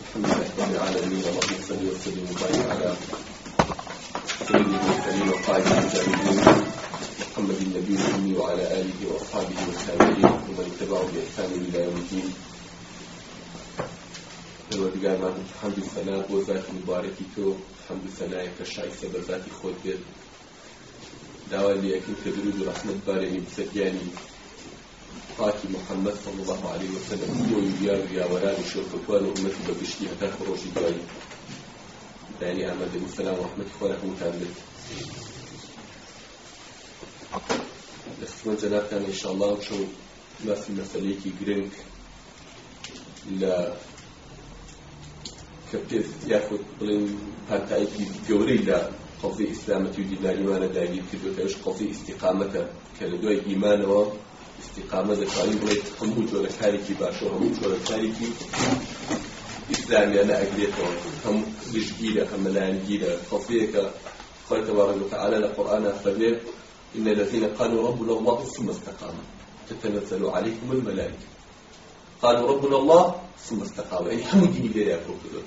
الحمد لله رب العالمين اللهم صل وسلم وبارك على سيدنا المرسلين وقائد المجاهدين محمد النبي الامي وعلى اله واصحابه والتابعين ومن اتبعهم باحسان الى يوم الدين پروردگارمان حەمد و سەنا بۆ زاتی مبارەکی تۆ حەمد و سەنایەکە شایستە بە زاتی خۆت بێت داوا لەکن کە درود و ڕەحمەت بارێنی بسەتیانی پاکی محەممەد صل الله عليه وسلم ئەوی دیار یاوەران و شێکوان و مەت بە گشتی هەتا خۆڕۆژی دوایی دانی ئامەد مسلام وحمەتی خۆ هەمووتان بێت لەخستمە جەنابتان ئینشاءالله چۆن باسی مەسەلەیەکی گرنگ لە کە پێ یاخود بڵێن پارتایەکی گەورەی لە قەڵزی ئیسلامەتی و دیداریوانە داگیر کردوەکە ئەوش قەڵزی ئیستیقامەتە کە لە دوای ئیمانەوە استقامه دەکاری بڵێت هەموو جۆرە کارێکی باشە هەموو جۆرە کارێکی ئیسلامیانە ئەگرێتەوە هەم دژگیرە هەم مەلایەنگیرە خەڵفەیەکە خۆی تەبارەک وتعالى لە قورئانە فەرمێ إن الذين قالوا ربنا الله ثم استقاموا تتنزل عليكم الملائكة قالوا ربنا الله ثم استقاموا أي هم دين ليا كوكدون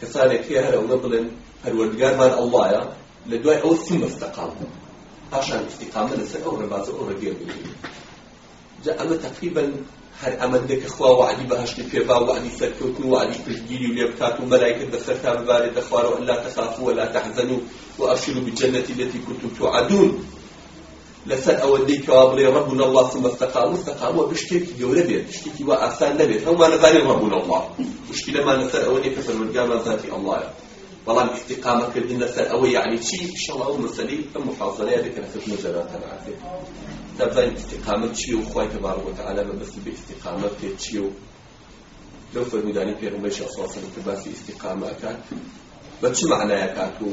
كسانك يا هلا ونبلن هل وردقار مال الله لدواء أو ثم استقاموا پاشان استقامه لسر او رباز او رگیر جا اما تقریبا هر ئەمەندە کە خوا وعدی بەهشتی پێبا وعدی سەرکەوتن وعدی پشتگیری و لێبکات و مەلایکت بەسەرتا ببارێت دەخوار و لا تخافوا ولا تحزنوا وأبشروا بالجنة التي كنتم توعدون لەسەر ئەوەندەی کەوا بڵێ ربنا الله ثم استقاموا استقاموا بشتێکی گەورە بێت شتێکی وا ئاسان نەبێت هەمومان نەزانێ ربنا الله مشکلەمان لەسەر ئەوەندەی کە پەروەردگارمان ذاتی ئەڵڵایە بەڵام استقامەکردن لەسەر ئەوە یعنی چی شڵا و مەسەلی ئەم محافظەیە دەکەن خت مەجەراتەن عافێت دەبزان استقامەت چیە و خوای تەبارک وتعالی مەبەستی بە استقامەت پێ چیە و لەو فەرمودانی پێغمبەر صلی الله علیه و سلم باسی استقامه کات بە چ معنایە کات و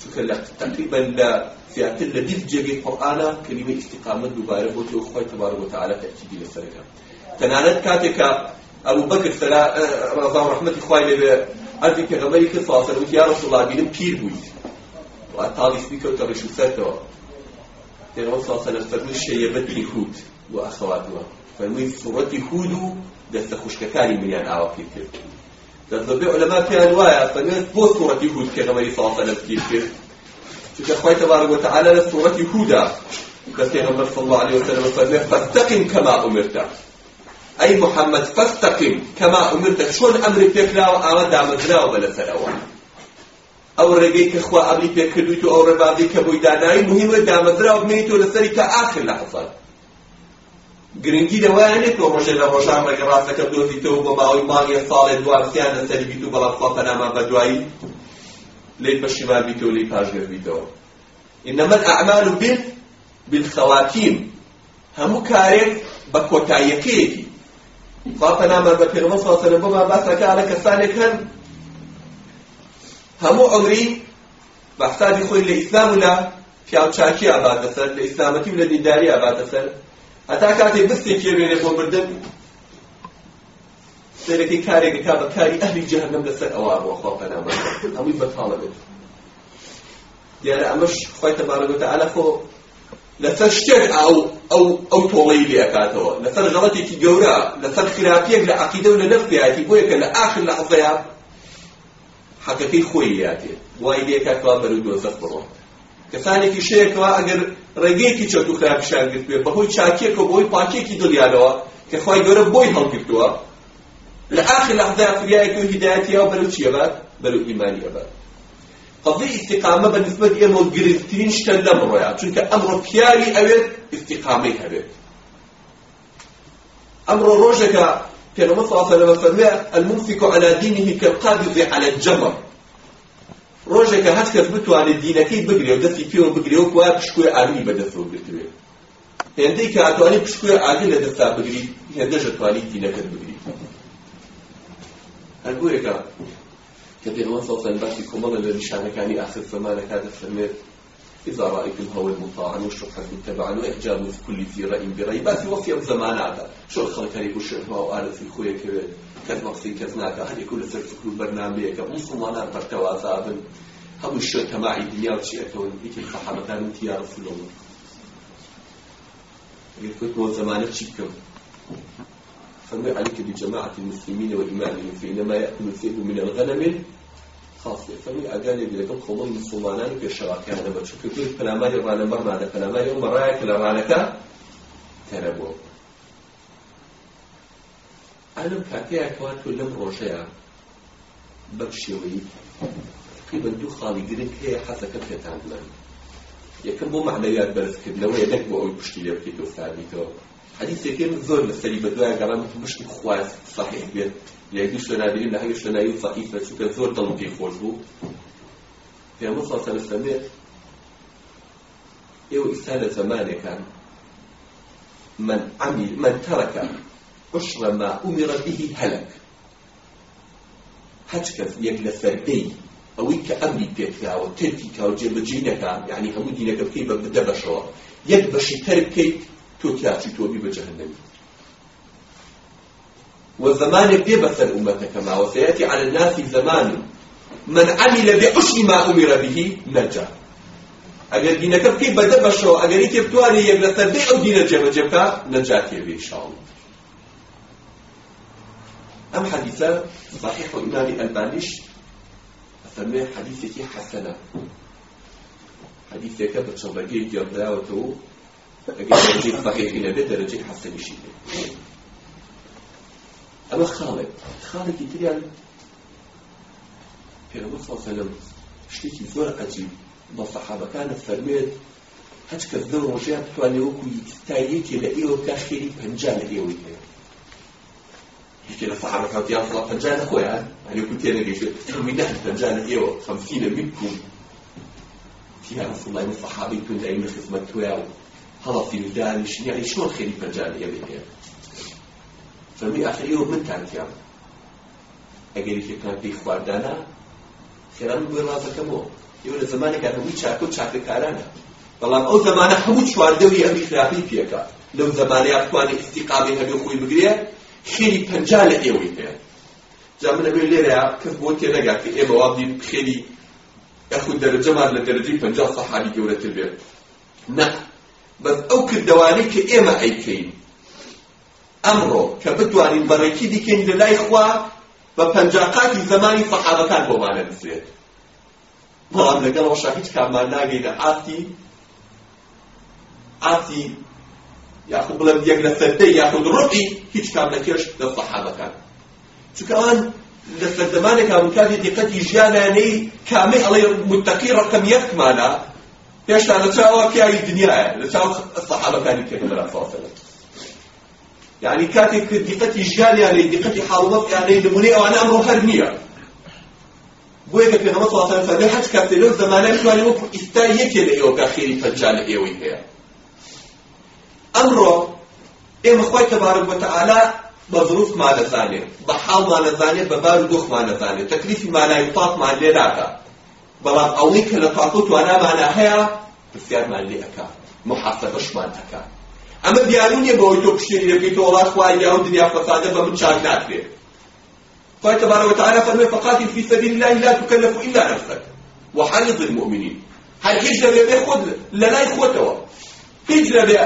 چونکە لە تقریبا لە زیاتر لە دیف جێگەی قورئانە کلمەی استقامەت دووبارە بۆ تێو خۆی تەبارک وتعالی تەکیدی لەسەرەکە تەنانەت کاتێکە ئەبوو بەکر سەلا ڕەضا و ڕەحمەتی خوای لێ عرضی پێغەمەری کرد فاسەر وتی یا ڕسوڵ الله بینم پیر بوویت و تاڵیسبی کەوتە ڕیش و سەرتەوە پێغەمبەر صلی الله علیه و سلم شەیبەتی هود و ئەخواتوە فەرمووی سوڕەتی هود و دەستە خوشکەکانی منیان ئاوا پێ کرد دەبێ عەلەما پێیان وایە فەرمێت بۆ سوڕەتی هود پێغەمبەری صلی الله علیه و سلم پیر کرد چونکە خوای تبارک و تعالی لە سوڕەتی هودا کە پێغەمبەر صلی الله علیه و سلم فەرمێت فاستقم كما أمرت ئەی محەممەد فەستەقیم کەما عمرتە چۆن ئەمری پێکراوە ئاوە دامەدراوە بە لەسەرەوە ئەو ڕێگەی کە خوا ئەمری پێکردوی و ئەو ڕێبابی کە بۆی دانایی مهمە دامەدراوە بمێیت و لەسەری کە ئاخر لەحەفەر گرنگی لەوایە نێت تۆ ڕۆژێ لە ڕۆژان ڕێگە ڕاستەکە دۆزیتەوە بۆ ماوەی مانگە ساڵێ دوارسیان لەسەری بیت و بەڵام خوا پەنامان بەدوایی لێی پەشیمان بیتەوە لێی پاشگەر بیتەوە إنما الأعمال بالخواتيم هم كارك بكوتايكيكي خواپە نامەر بە پێغمە سواسەرم بۆ باسەکە لە کەسانێک هەن هەموو عمری بەحسابی خۆی لە ئیسلام و لە پیاوچاکی ئاباتەسەر لە ئیسلامەتی و لە دینداری ئاباتەسەر هەتا کاتێ بستێکی وێنێ بۆ بردن سەرەکەی کارێک کا بە کاری ئەهلی جەهەنەم لەسەر ئەوە بۆ خواپە نامەر هەمووی بەتاڵە بێت دیارە ئەمەش خۆی تەبارەک وتەعالا خۆ لەسەر شتێک ئەو ئەو ئەو تۆڵەی لێکاتەوە لەسەر غەڵەتێکی گەورە لەسەر خراپیەک لە عەقیدە و لە نەفیاتی بۆیە کە لە ئاخر لەحزەیە حەقەکەی خۆی یاتێ وای لێکاتەوە بەرەو دۆزەخ بڕۆن کەسانێکی شەیەکەوە ئەگەر ڕێگەیەکی چەت و خراپیشان گرتوێ بەهۆی چاکێکەوە بۆی پاکێکی دڵیانەوە کە خوای گەورە بۆی هەڵگرتووە لە ئاخر لەحزەیە فریایەکی و هیدایەتیەوە بەرەو چیەبات بەرەو ئیمانیەبات قضیه استقامه به نسبت امو گرفترین شتن لمرویا چونکە ئەمڕۆ پیاری ئەوێت استقامەی هەبێت ئەمڕۆ ڕۆژێکە پێغمبەر صلی الله عليه وسلم الممسك على دينه كالقابض على الجمر ڕۆژێکە هەچ کەس بتوانێت دینەکەی بگرێ و دەستی پێوە بگرێ و وای پشکوێ ئاگری بەدەستەوە بگرێت هێندەی کە ئەتوانی پشکوێ ئاگری لە دەستا بگریت هێندەش ئەتوانی دینەکەت بگریت ئەنگوێکە کە پێغمبەر صلی الله علیه و سلم باشی کۆمەڵە لە نیشانەکانی ئاخر زەمانەکە دەفەرمێت إذا رأيتم هوى مطاعا وشرحا متبعا وإعجاب في كل ذي رأي برأي باتي وفي الزمان هذا شو خلق لي بشعر وآلة في خويا كبير كذ مقصي كذناك أهل يكون سر فكر برنامج كمسلمان برتوا أذابا هم الشو تماعي دنيا وشي أكون إيك الفحمتان انت يا رسول الله قلت كنت مو زمانك شبكم فما عليك بجماعة المسلمين وإمامهم فإنما يأكل الذئب من الغنم خاصية فمن أجانب لكم خلون مسلمان في الشراكة أنا بتشوف كل فلامي رانا مرنا هذا فلامي يوم رايك لرانك تنبو أنا بكاتي أكوان كلهم روشيا بكشيوي تقريبا دو خالي قرن هي حتى كم كتان من يكم بو معنويات برزكب لو يدك بو أول بشتي لبكي تو ثابتو حديثك زور لسري بدوا قرام مش خواز صحيح بيت لكن شو نبي إن هاي شو نبي ضعيف بس كان زور طلب في خوجه في مصر سنة سمير يو إسالة زمان كان من عمل من ترك عشر ما أمر به هلك هاتكز يقل سردي ئەوەی کە ئەمری پێکراوە تێکی کاوجێ بەجینەکە یعنی هەموو دینەکە بکەی بە بدە بەشەوە یەک بەشی تەر بکەیت تۆ تیاچی تۆبی بە جەهەنەمی وزمانك بيبث الأمة كما وسيأتي على الناس زمان من عمل بعشر ما أمر به نجا اگر دينك بكي بدا بشو اگر ايكي بتواني يبلا سردي او دين جبا جبا نجاتي به إن شاء الله أم حديثة صحيح إمام البانيش أسميه حديثة حسنة حديثة كبت شغلقية جرداوته اگر درجه ضعیفی نبه درجه حسنی شید اما خالق خالقی تریان پیغمبر صلی الله علیه و شتێکی زۆر عجیب بە سەحابەکانە فەرمێت هەچ کەس لەو ڕۆژیان بتوانێ وەکو یەکێ لە ئێوە بکە خێری پەنجا لە ئێوەی هەیە یەکێ لە سەحابەکان وتیان فڵا پەنجا لە خۆیان هەنێ وەکو تێنە گەیشێت تەرمینە پەنجا لە ئێوە خەمسینە منکم تیا ڕەسوڵ الله من سەحابەی توندایی من خزمەت تویا و هەڵەفی و دانیشتنی یعنی چۆن خێری پەنجانیە بێنێ فەرمی ئاخریەوە منتانتیان ئەگەریکەکان پێی خواردانە خێران بۆ ڕازەکەمەوە ئێوە لە زمانێکە هەمووی چاکە و چاکەکارانە بەڵام ئەو زمانە هەموو چواردەوی ئەمی خراپی پێکە لەو زمانەیە توانێت استیقامی هەبێ خۆی بگرێ خێری پەنجا لە ئێوەی پێیە جا من ئەبێ لێرە کەس بۆ تێنەگات کە ئێمە وابدین خێری یاخود دەرەجەمان لە دەرەجەی پەنجا سەحابی گەورەتر بێت نه بە ئەو کردوانەی کە ئێمە ئەیکەین ئەمڕۆ کە بتوانین بەڕێکی دیکەین لە لای خوا بە پەنجاقاتی زمانی سەحابەکان بۆمانە بسرێت بەڵام لەگەڵ ڕەشا هیچ کاممان ناگەینە ئاتی ئاتی یاخود بڵێم یەک لە سەردەی یاخود ڕقی هیچ کام نەکێش لە سەحابەکان چونکە ئەوان لە سەردەمانێکا وکاتی دیقەتی ژیانیانەی کامەی ئەڵێ متەقی ڕقم یەکمانە هێشتا لە چاوە پیاوی دنیاە لە چاو سەحابەکانی پێغەمبەر صلی الله علیه وسلم یعنی کاتێک دیقەتی ژیانیان لێ دیقەتی حاڵەتیان لێ نمونەی ئەوانە ئەمڕۆ هەر نییە بۆیە کە پێغەمبەر صلی الله علیه وسلم فەرمێ حەج کاتێ لەو زەمانە میتوانێ وەکو ئیستا یەکێ لە ئێوە کە خێری فەجا لە ئێوەی هەیە ئەمڕۆ ئێمە خۆی تەبارەک وەتەعالا بە ظروفمان دەزانێت بە حاڵمان دەزانێت بە بار و دۆخمان دەزانێت تەکلیفی مانای تاقمان لێ ناکات بەڵام ئەوەی کە لە تاکو توانامانە هەیە پرسیارمان لێ ئەکا محاسەبەشمان ئەکا ئەمە دیارونیە بەوەی تۆ پشتێنی دەکەیت وڵات خوای یاون دنیا فەسادە بە من چاک ناکرێت خوای تبارە وتعالى فەرمێ فقاتل في سبيل الله لا تكلف إلا نفسك وحرض المؤمنين هەر هیچ دەبێ بێ خۆت لە لای خۆتەوە هیچ دەبێ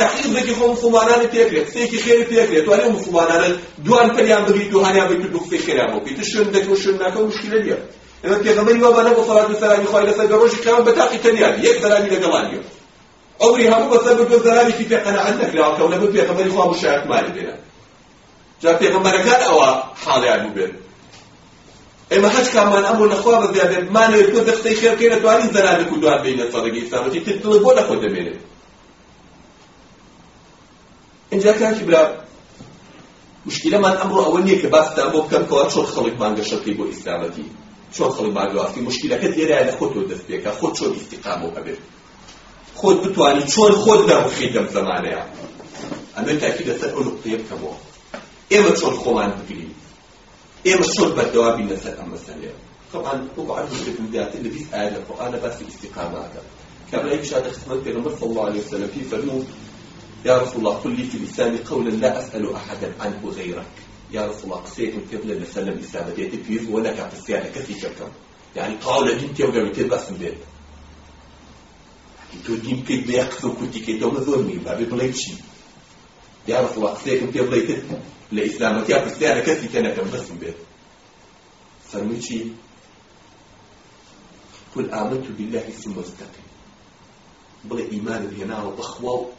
تحقیقێکی خۆ مسلمانانە پێکرێت سێکی خێری پێکرێت وانێ مسلمانانە دوان پەریان بریت و هەنیان بریت و دوخفێ خێرا بۆ پیت شوێن دەکە و شوێن ناکە و مشکلە نیە ئەمە پێغەمەری وابا نەبوو سەڵات و سەلامی خوای لەسەر بە ڕۆژی قیامەت بە تاقی تەنیان یەک سەلامی لەگەڵان نیە ئەوری هەموو بەسەر بردۆ زەرانێکی پێ قەنەعەت نەکراوە کەونە بە پێغەمەری خوا مشایەتمانە بێنە جا پێغەمەرەکان ئەوە حاڵیان بوو بێن ئێمە هەچ کامان ئەمڕۆ لەخوا بەزیادێت مانەوێت تۆ دەستەی خێرکەی نەتوانین زەرانێک و دوار بینە سەرەگەی ئیسلامەتی تر دڵ بۆ لەخۆ دەمێنێت اینجا کاکی برا مشکلەمان ئەمڕۆ ئەوە نییە کە باستان بۆ بکەم کەوا چۆن خەڵک مانگەشەکەی بۆ ئیسلامەتی چۆن خەڵی ماگوافتی مشکلەکەت لێرایە لە خۆت دەست پێکە خۆت چۆن ئیفتیقامەوە هەبێت خۆت بتوانی چۆن خۆت دابخی دەم زەمانەیە ئەمە تاکی لەسەر ئەو نقطەیە بکەمەوە ئێمە چۆن خۆمان بگرین ئێمە چۆن بەردەوابین لەسەر ئەم مەسەلەیە طبعا وقع عندكم دعاتي اللي بيس آية القرآن بس الاستقامة هكذا كما يمشي على خدمة بيغمبر صلى الله عليه وسلم في فرموه يا رسول الله قل لي في لساني قولا لا أسأل أحدا عنه غيرك یا رسول الله قسيكم كيف لنا سلم إسلامتي تبيز وانا كعبسيانا كثي شكم يعني قاولة دين تيو قبل تير بس مدين تو دين كيد بيقصو كنتي كيد دوما زور مين بابي بليتشي يا رسول الله قسيكم كيف ليتت لإسلامتي عبسيانا كثي كان كم بس مدين سنوشي قل آمنت بالله ثم استقم بلا إيمان بهنا وبخوة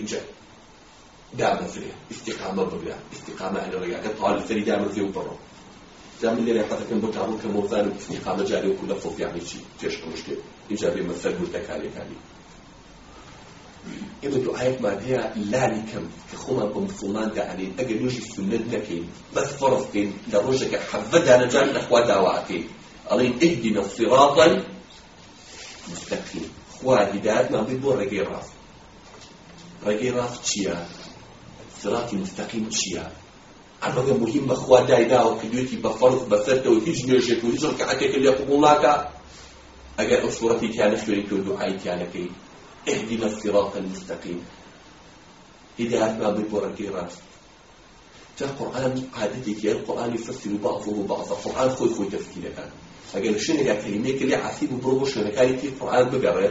جد دامنزرێ استقامە بگرە استقامە هەنە ڕێگاکە تاڵ سەری دامنزێ و بڕۆ جا من لێرە حەتەکەم بۆ تابوو کە مۆزان و استقامە جارێ وکو لە فۆفیانی چی تێشکم شتێ اینجا بێمە سەر بردەکارێکانی ئێمە دوعاەتمان هەیە لانی کەم کە خۆمان بۆ مسلمان دەعانین ئەگەر نوێژی سنت نەکەین بەس فەرز بکەین لە ڕۆژێکە حەڤە دانەجار لەخوا داواکەین ئەڵێن ئیدینە صراطا مستەقیم خوا هیدایەتمان بێت بۆ ڕێگەی ڕاست ڕێگەی ڕاست چییە صراطي مستقيم چییە ئەمەگە مهم بەخوا دایداوە کە دوێتی بە فەرز بەسەرتەوە هیچ نوێژێک و هیچ ڕکەعەتێکە لێ قوبوڵاکە ئەگەر ئەو سوورەتی تیانە خوێنی تۆ دوعای تیانەکەی اهدنا الصراط المستقيم هدايات ما بالبركي راس جاء القرآن عادتك يا القرآن يفسر بعضه بعضا القرآن خوي خوي تفسير كان فقال شنو يا كلمة كلي عسيب وبرغو شنو كان يتي القرآن بقرأ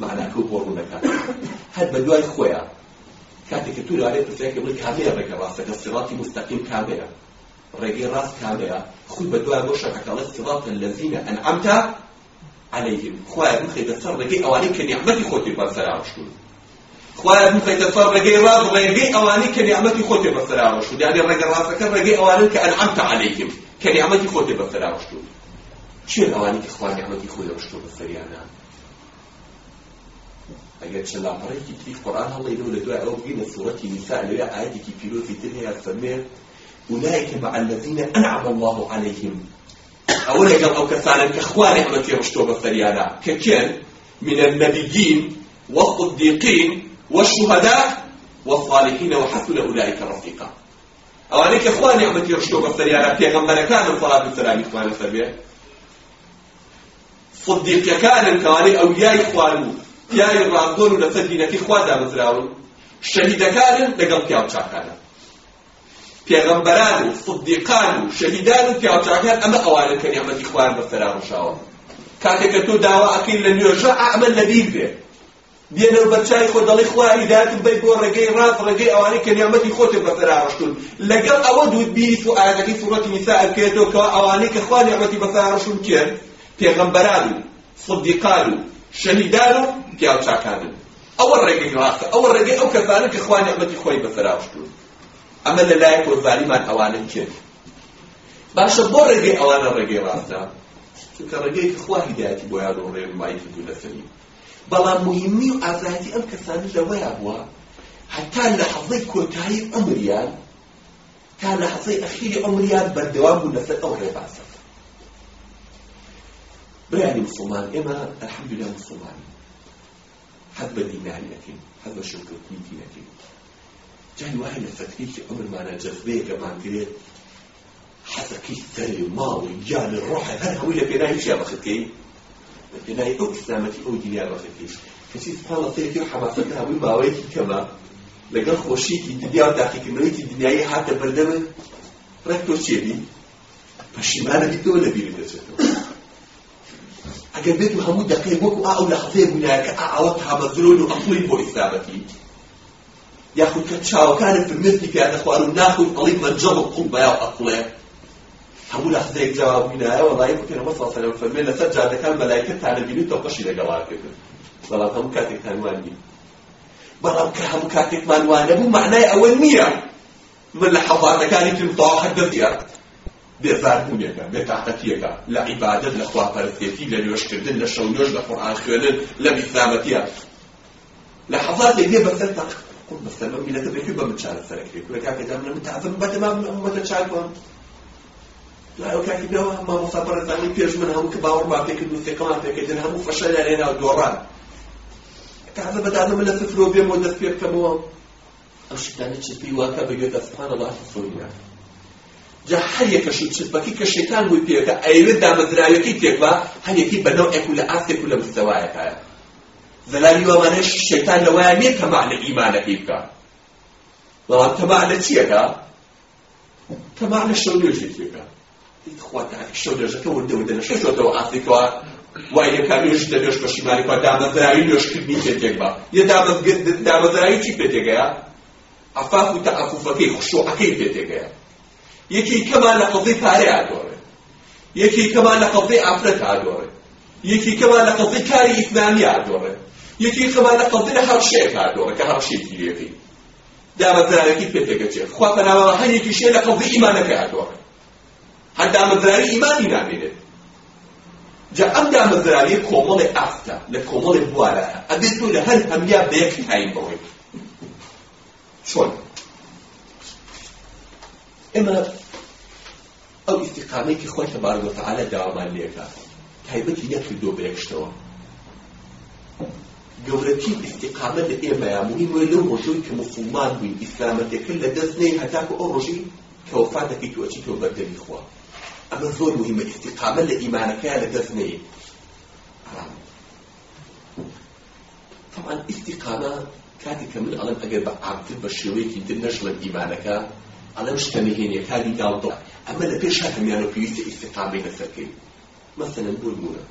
معناه كو برغو نكان هاد بدواي خويا کاتێک کە تورارێت پرسیارکە بڵێ کامەیە ڕێگە ڕاستەکە سڕاتی مستەقیم کامەیە ڕێگەی ڕاست کامەیە خود بە دوای بۆ شەکەڵێت سڕاتە لەزینە ئەنعەمتە عەلەیهم خوایە بخەیتە سەر ڕێگەی ئەوانەی کە نیعمەتی خۆت پێ بەسەراوەشتون خوایە بخەیتە سەر ڕێگەی ڕاست ڕێگەی ئەوانەی کە نیعمەتی خۆت پێ بەسەراوەشتون یعنی ڕێگە ڕاستەکە ڕێگەی ئەوانن کە ئەنعەمتە عەلەیهم کە نیعمەتی خۆت پێ بەسەراوەشتون چێن ئەوانی کە خوا نیعمەتی خۆی ڕەشتۆ بەسەریانە ئەگەر چلاپڕێکی تری قورآن هەڵێنەوە لە دوای ئەو بگینە سوورەتی نیسا لەوێ ئاەتێکی پیرۆزی تر هەیە فەرمێ أولئك مع الذين أنعم الله عليهم أولا قال أو كثانا كخوان رحمة يمشتو بسريانا ككين من النبيين والصديقين والشهداء والصالحين وحسن أولئك رفيقا أولا كخوان رحمة يمشتو بسريانا بيغمبر كان صلاة السلام إخوانا سربيا صديق كان كواني أولياء إخوانه پیاوی ڕاندۆر و لەسەر دینەکەی خوا دامەزراون شەهیدەکانن لەگەڵ پیاو چاکانە پێغەمبەران و صدیقان و شەهیدان و پیاو چاکان ئەمە ئەوانن کە نیعمەتی خوایان بەسەرا ڕۆژاوە کاتێک کە تۆ داوا ئەکەی لە نوێژە ئەمەل لە دین بێت بێنە بەرچای خۆ دەڵی خوا هیدایەتم بەی بۆ ڕێگەی ڕاست ڕێگەی ئەوانەی کە نیعمەتی خۆتێ بەسەرا ڕەشتون لەگەڵ ئەوە دوود بیریت و ئاەتەکەی سوڕەتی نیسا ئەکرێتەوە کە ئەوانەی کە خوا نیعمەتی بەسەرا ڕەشتون کرد پێغەمبەران و صدیقان و شەهیدان و پیاو چاکانن ئەوە ڕێگەی ڕاستە ئەوە ڕێگەی ئەو کەسانە کە خوان نعمەتی خۆی بەسەرهاوشتون ئەمە لەلایەک وەزاریمان ئەوانن کرد باشە بۆ ڕێگەی ئەوانە ڕێگەی ڕاستە چونکە ڕێگەیەکی خوا هیدایەتی بۆیان و ڕێنمایی کردو لەسەری بەڵام مهمی و ئازایەتی ئەم کەسانی لەوەیە بووە حتا لە حەزەی کۆتایی عمریان تا لە حەزەی ئەخیری عمریان بەردەوام بوو لەسەر ئەو ڕێباسە برانی مسلمان ئێمە ئەلحەمدولله مسلمانی حد بديناري نكين حد بشنكوتني نكين جاني واحد لفتريك أمر ما أنا جذبية كمان قريت حتى كيف تري ماضي يعني الروح هل هو اللي بيناهي شيء بخطي بيناهي أو كسامتي أو دنيا بخطي كسيت فعلا تيرك وحماستها وماويكي كما لەگەڵ خۆشیی دنیا و تاقیکردنەوەیکی دنیای هاتە بەردەمە ڕێک تۆ چێبی پەشیمانەبی تۆ لەبیر دەچێتەوە ئەگەر بێت و هەموو دەقێ وەکو ئا ئەو لەحزەیە بوونایەکە ئا ئەوە تابەزرۆن و ئەفڵی بۆ ئیسابەتی یاخود کە چاوەکانت فرمێتی پیادە خوار و ناخود ئەڵی مەنجەڵ و قوڵ بەیاو ئەفڵێ هەموو لەحزەیەک جواب بوونایە وەڵای بکەنەوە سەسەلەم فەرمێ لەسەر جادەکان بەلایکە تانەبینی تەو قەشی لەگەڵاکردن بەڵام هەموو کاتێکتان وان نی بەڵام کە هەموو کاتێکمان وانە بوو معنای ئەوە نییە من لە حەڵاتەکانی تر تااحەت دەبیارە بێزاربوونیەکە بێتاقەتیەکە لە عیبادت لە خواپەرستێتی لە نوێشکردن لە شەونۆش لە قورآن خوێنن لە بیسامەتیە لە حەڵاتێک لێ بەسەر تەق بەسەر بە میلەتە بێکی بە من چارەسەرەکەی کوێ کاکەدا منە من تازم بەتەمام ئەمەتە چاکوان لایو کاکی بێەوە هەما مسافەرەزانی پێش من هەموو کە باوەڕ باپێکرد دووسێکەمان پێکردن هەموو فەشە لە لێناو دۆڕان تازە بەدانە من لە سفرۆ بێمەوە دەست پێ بکەمەوە ئەو شتانە چی پێی واکە بەگوێ دەستپانە باشە سۆینە جا هەر یەکەشی چرپەکی کە شەیتان بووی پێەکە ئەیوێت دامەزراوەکەی تێکوا هەر یەکی بەنەو ئەکو لە ئاستێک و لە مستەوایەکایە زەلالی وامانەش شەیتان لەوایە نییە تەماع لە ئیمانەکەی بکە بەڵام تەماع لە چیەکە تەماع لە شەو نوێژێکێکە شەو نوێژەکە وردەوردە لە شەشۆتەوە ئاستێکەوە وای یەکانیش لە نوێش پەشیمانی بە دامەزراوی نوێشکردنی تێتێک بە یە دامەزراوی چی پێتێکەیە ئەفاق و تەعەفوفەکەی خشوعەکەی پێتێکەیە یەکی کەمان لە قەڵدەی پارێ ئاگۆڕێ یەکی کەمان لە قەڵدەی ئافرەت ئاگۆڕێ یەکی کەمان لە قەڵدەی کاری ئیکنامی ئاگۆڕێ یەکی کەمان لە قەڵدەی لە هەڵشەیەک ئاگۆڕێ کە هەڵشێکی یەکی دامەزراوێکی پێ پێگەچێت خوا پەناوەڵە هەر یەکیشێ لە قەڵدەی ئیمانەکە ئاگۆڕێ هەر دامەزراوی ئیمانی نامێنێت جا ئەم دامەزراوی کۆمەڵی ئافتە لە کۆمەڵی بوارەیە ئەبێت تۆ لە هەر ئەمیا بە یەک نایین بەوەی چۆن ئێمە ئەو ئیسیقامەیەکی خۆی تەبارگوتەعاە داوامان لێکە تایبەتی نەکردو بێکشتەوە گەورەترین ئیسیقامە لە ئێمەیە مهم لەو ڕۆژەوەی کە مسلمان بووین ئیسلامەتەکە لە دەست نەی هەتاکو ئەو ڕۆژی کە وفات دەکەیت وەچی تۆ بەردەمی خوا ئەمە زۆر مهمە ئیسیقامە لە ئیمانەکەیان لە دەست نەیە طبعا ئیسیقامە کاتی کە من ئەڵم ئەگەر بە عامتر بە شێوەیەکی تر نەشڵە ئیمانەکە ئەڵم شتە نهێنیە کاری داڵدڵ ئەمە لە پێش هەمیان و پێویستە ئیفتقا بینە سەرکەی مەسەن بۆ بوونە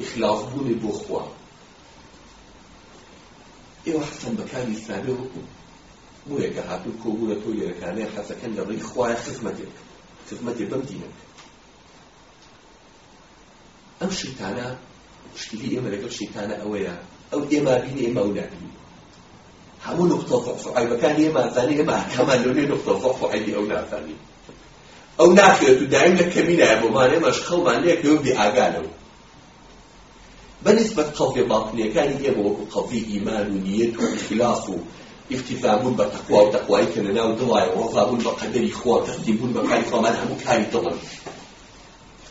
ئیخلاف بوونی بۆ خوا ئێوە حەسەن بە کاری ئیسلامی وەکو بووێکە هاتوو کۆبوونە تۆ یەکانەیە حەسەکەن لە ڕێی خوایە خزمەتێک خزمەتێ بەم دینە ئەم شتانە مشکلی ئێمە لەگەڵ شتانە ئەوەیە ئەو ئێمە بینی ئێمە ئەو نابی هەموو نقطە ضعف و عیبەکان ئێمە ئازانین ئێمە ئاکامان لەوێ نقطە ضعف و عیبی ئەو نازانین ئەو ناخێت و دایم لە کەمینایە بۆمان ئێمەش خەڵمان لێک لەو بێئاگانەوە بەنسبەت قەڵبێ باڵکنیەکانی ئێمە وەکو قەڵبی ئیمان و نیەت و ئیخلاص و ئفتیفابوون بە تەقوا و تەقوایی کە لەناو دڵای ڕۆزابوون بە قەدەری خۆ تەختیبوون بە کاری خۆمان هەموو کاری دڵن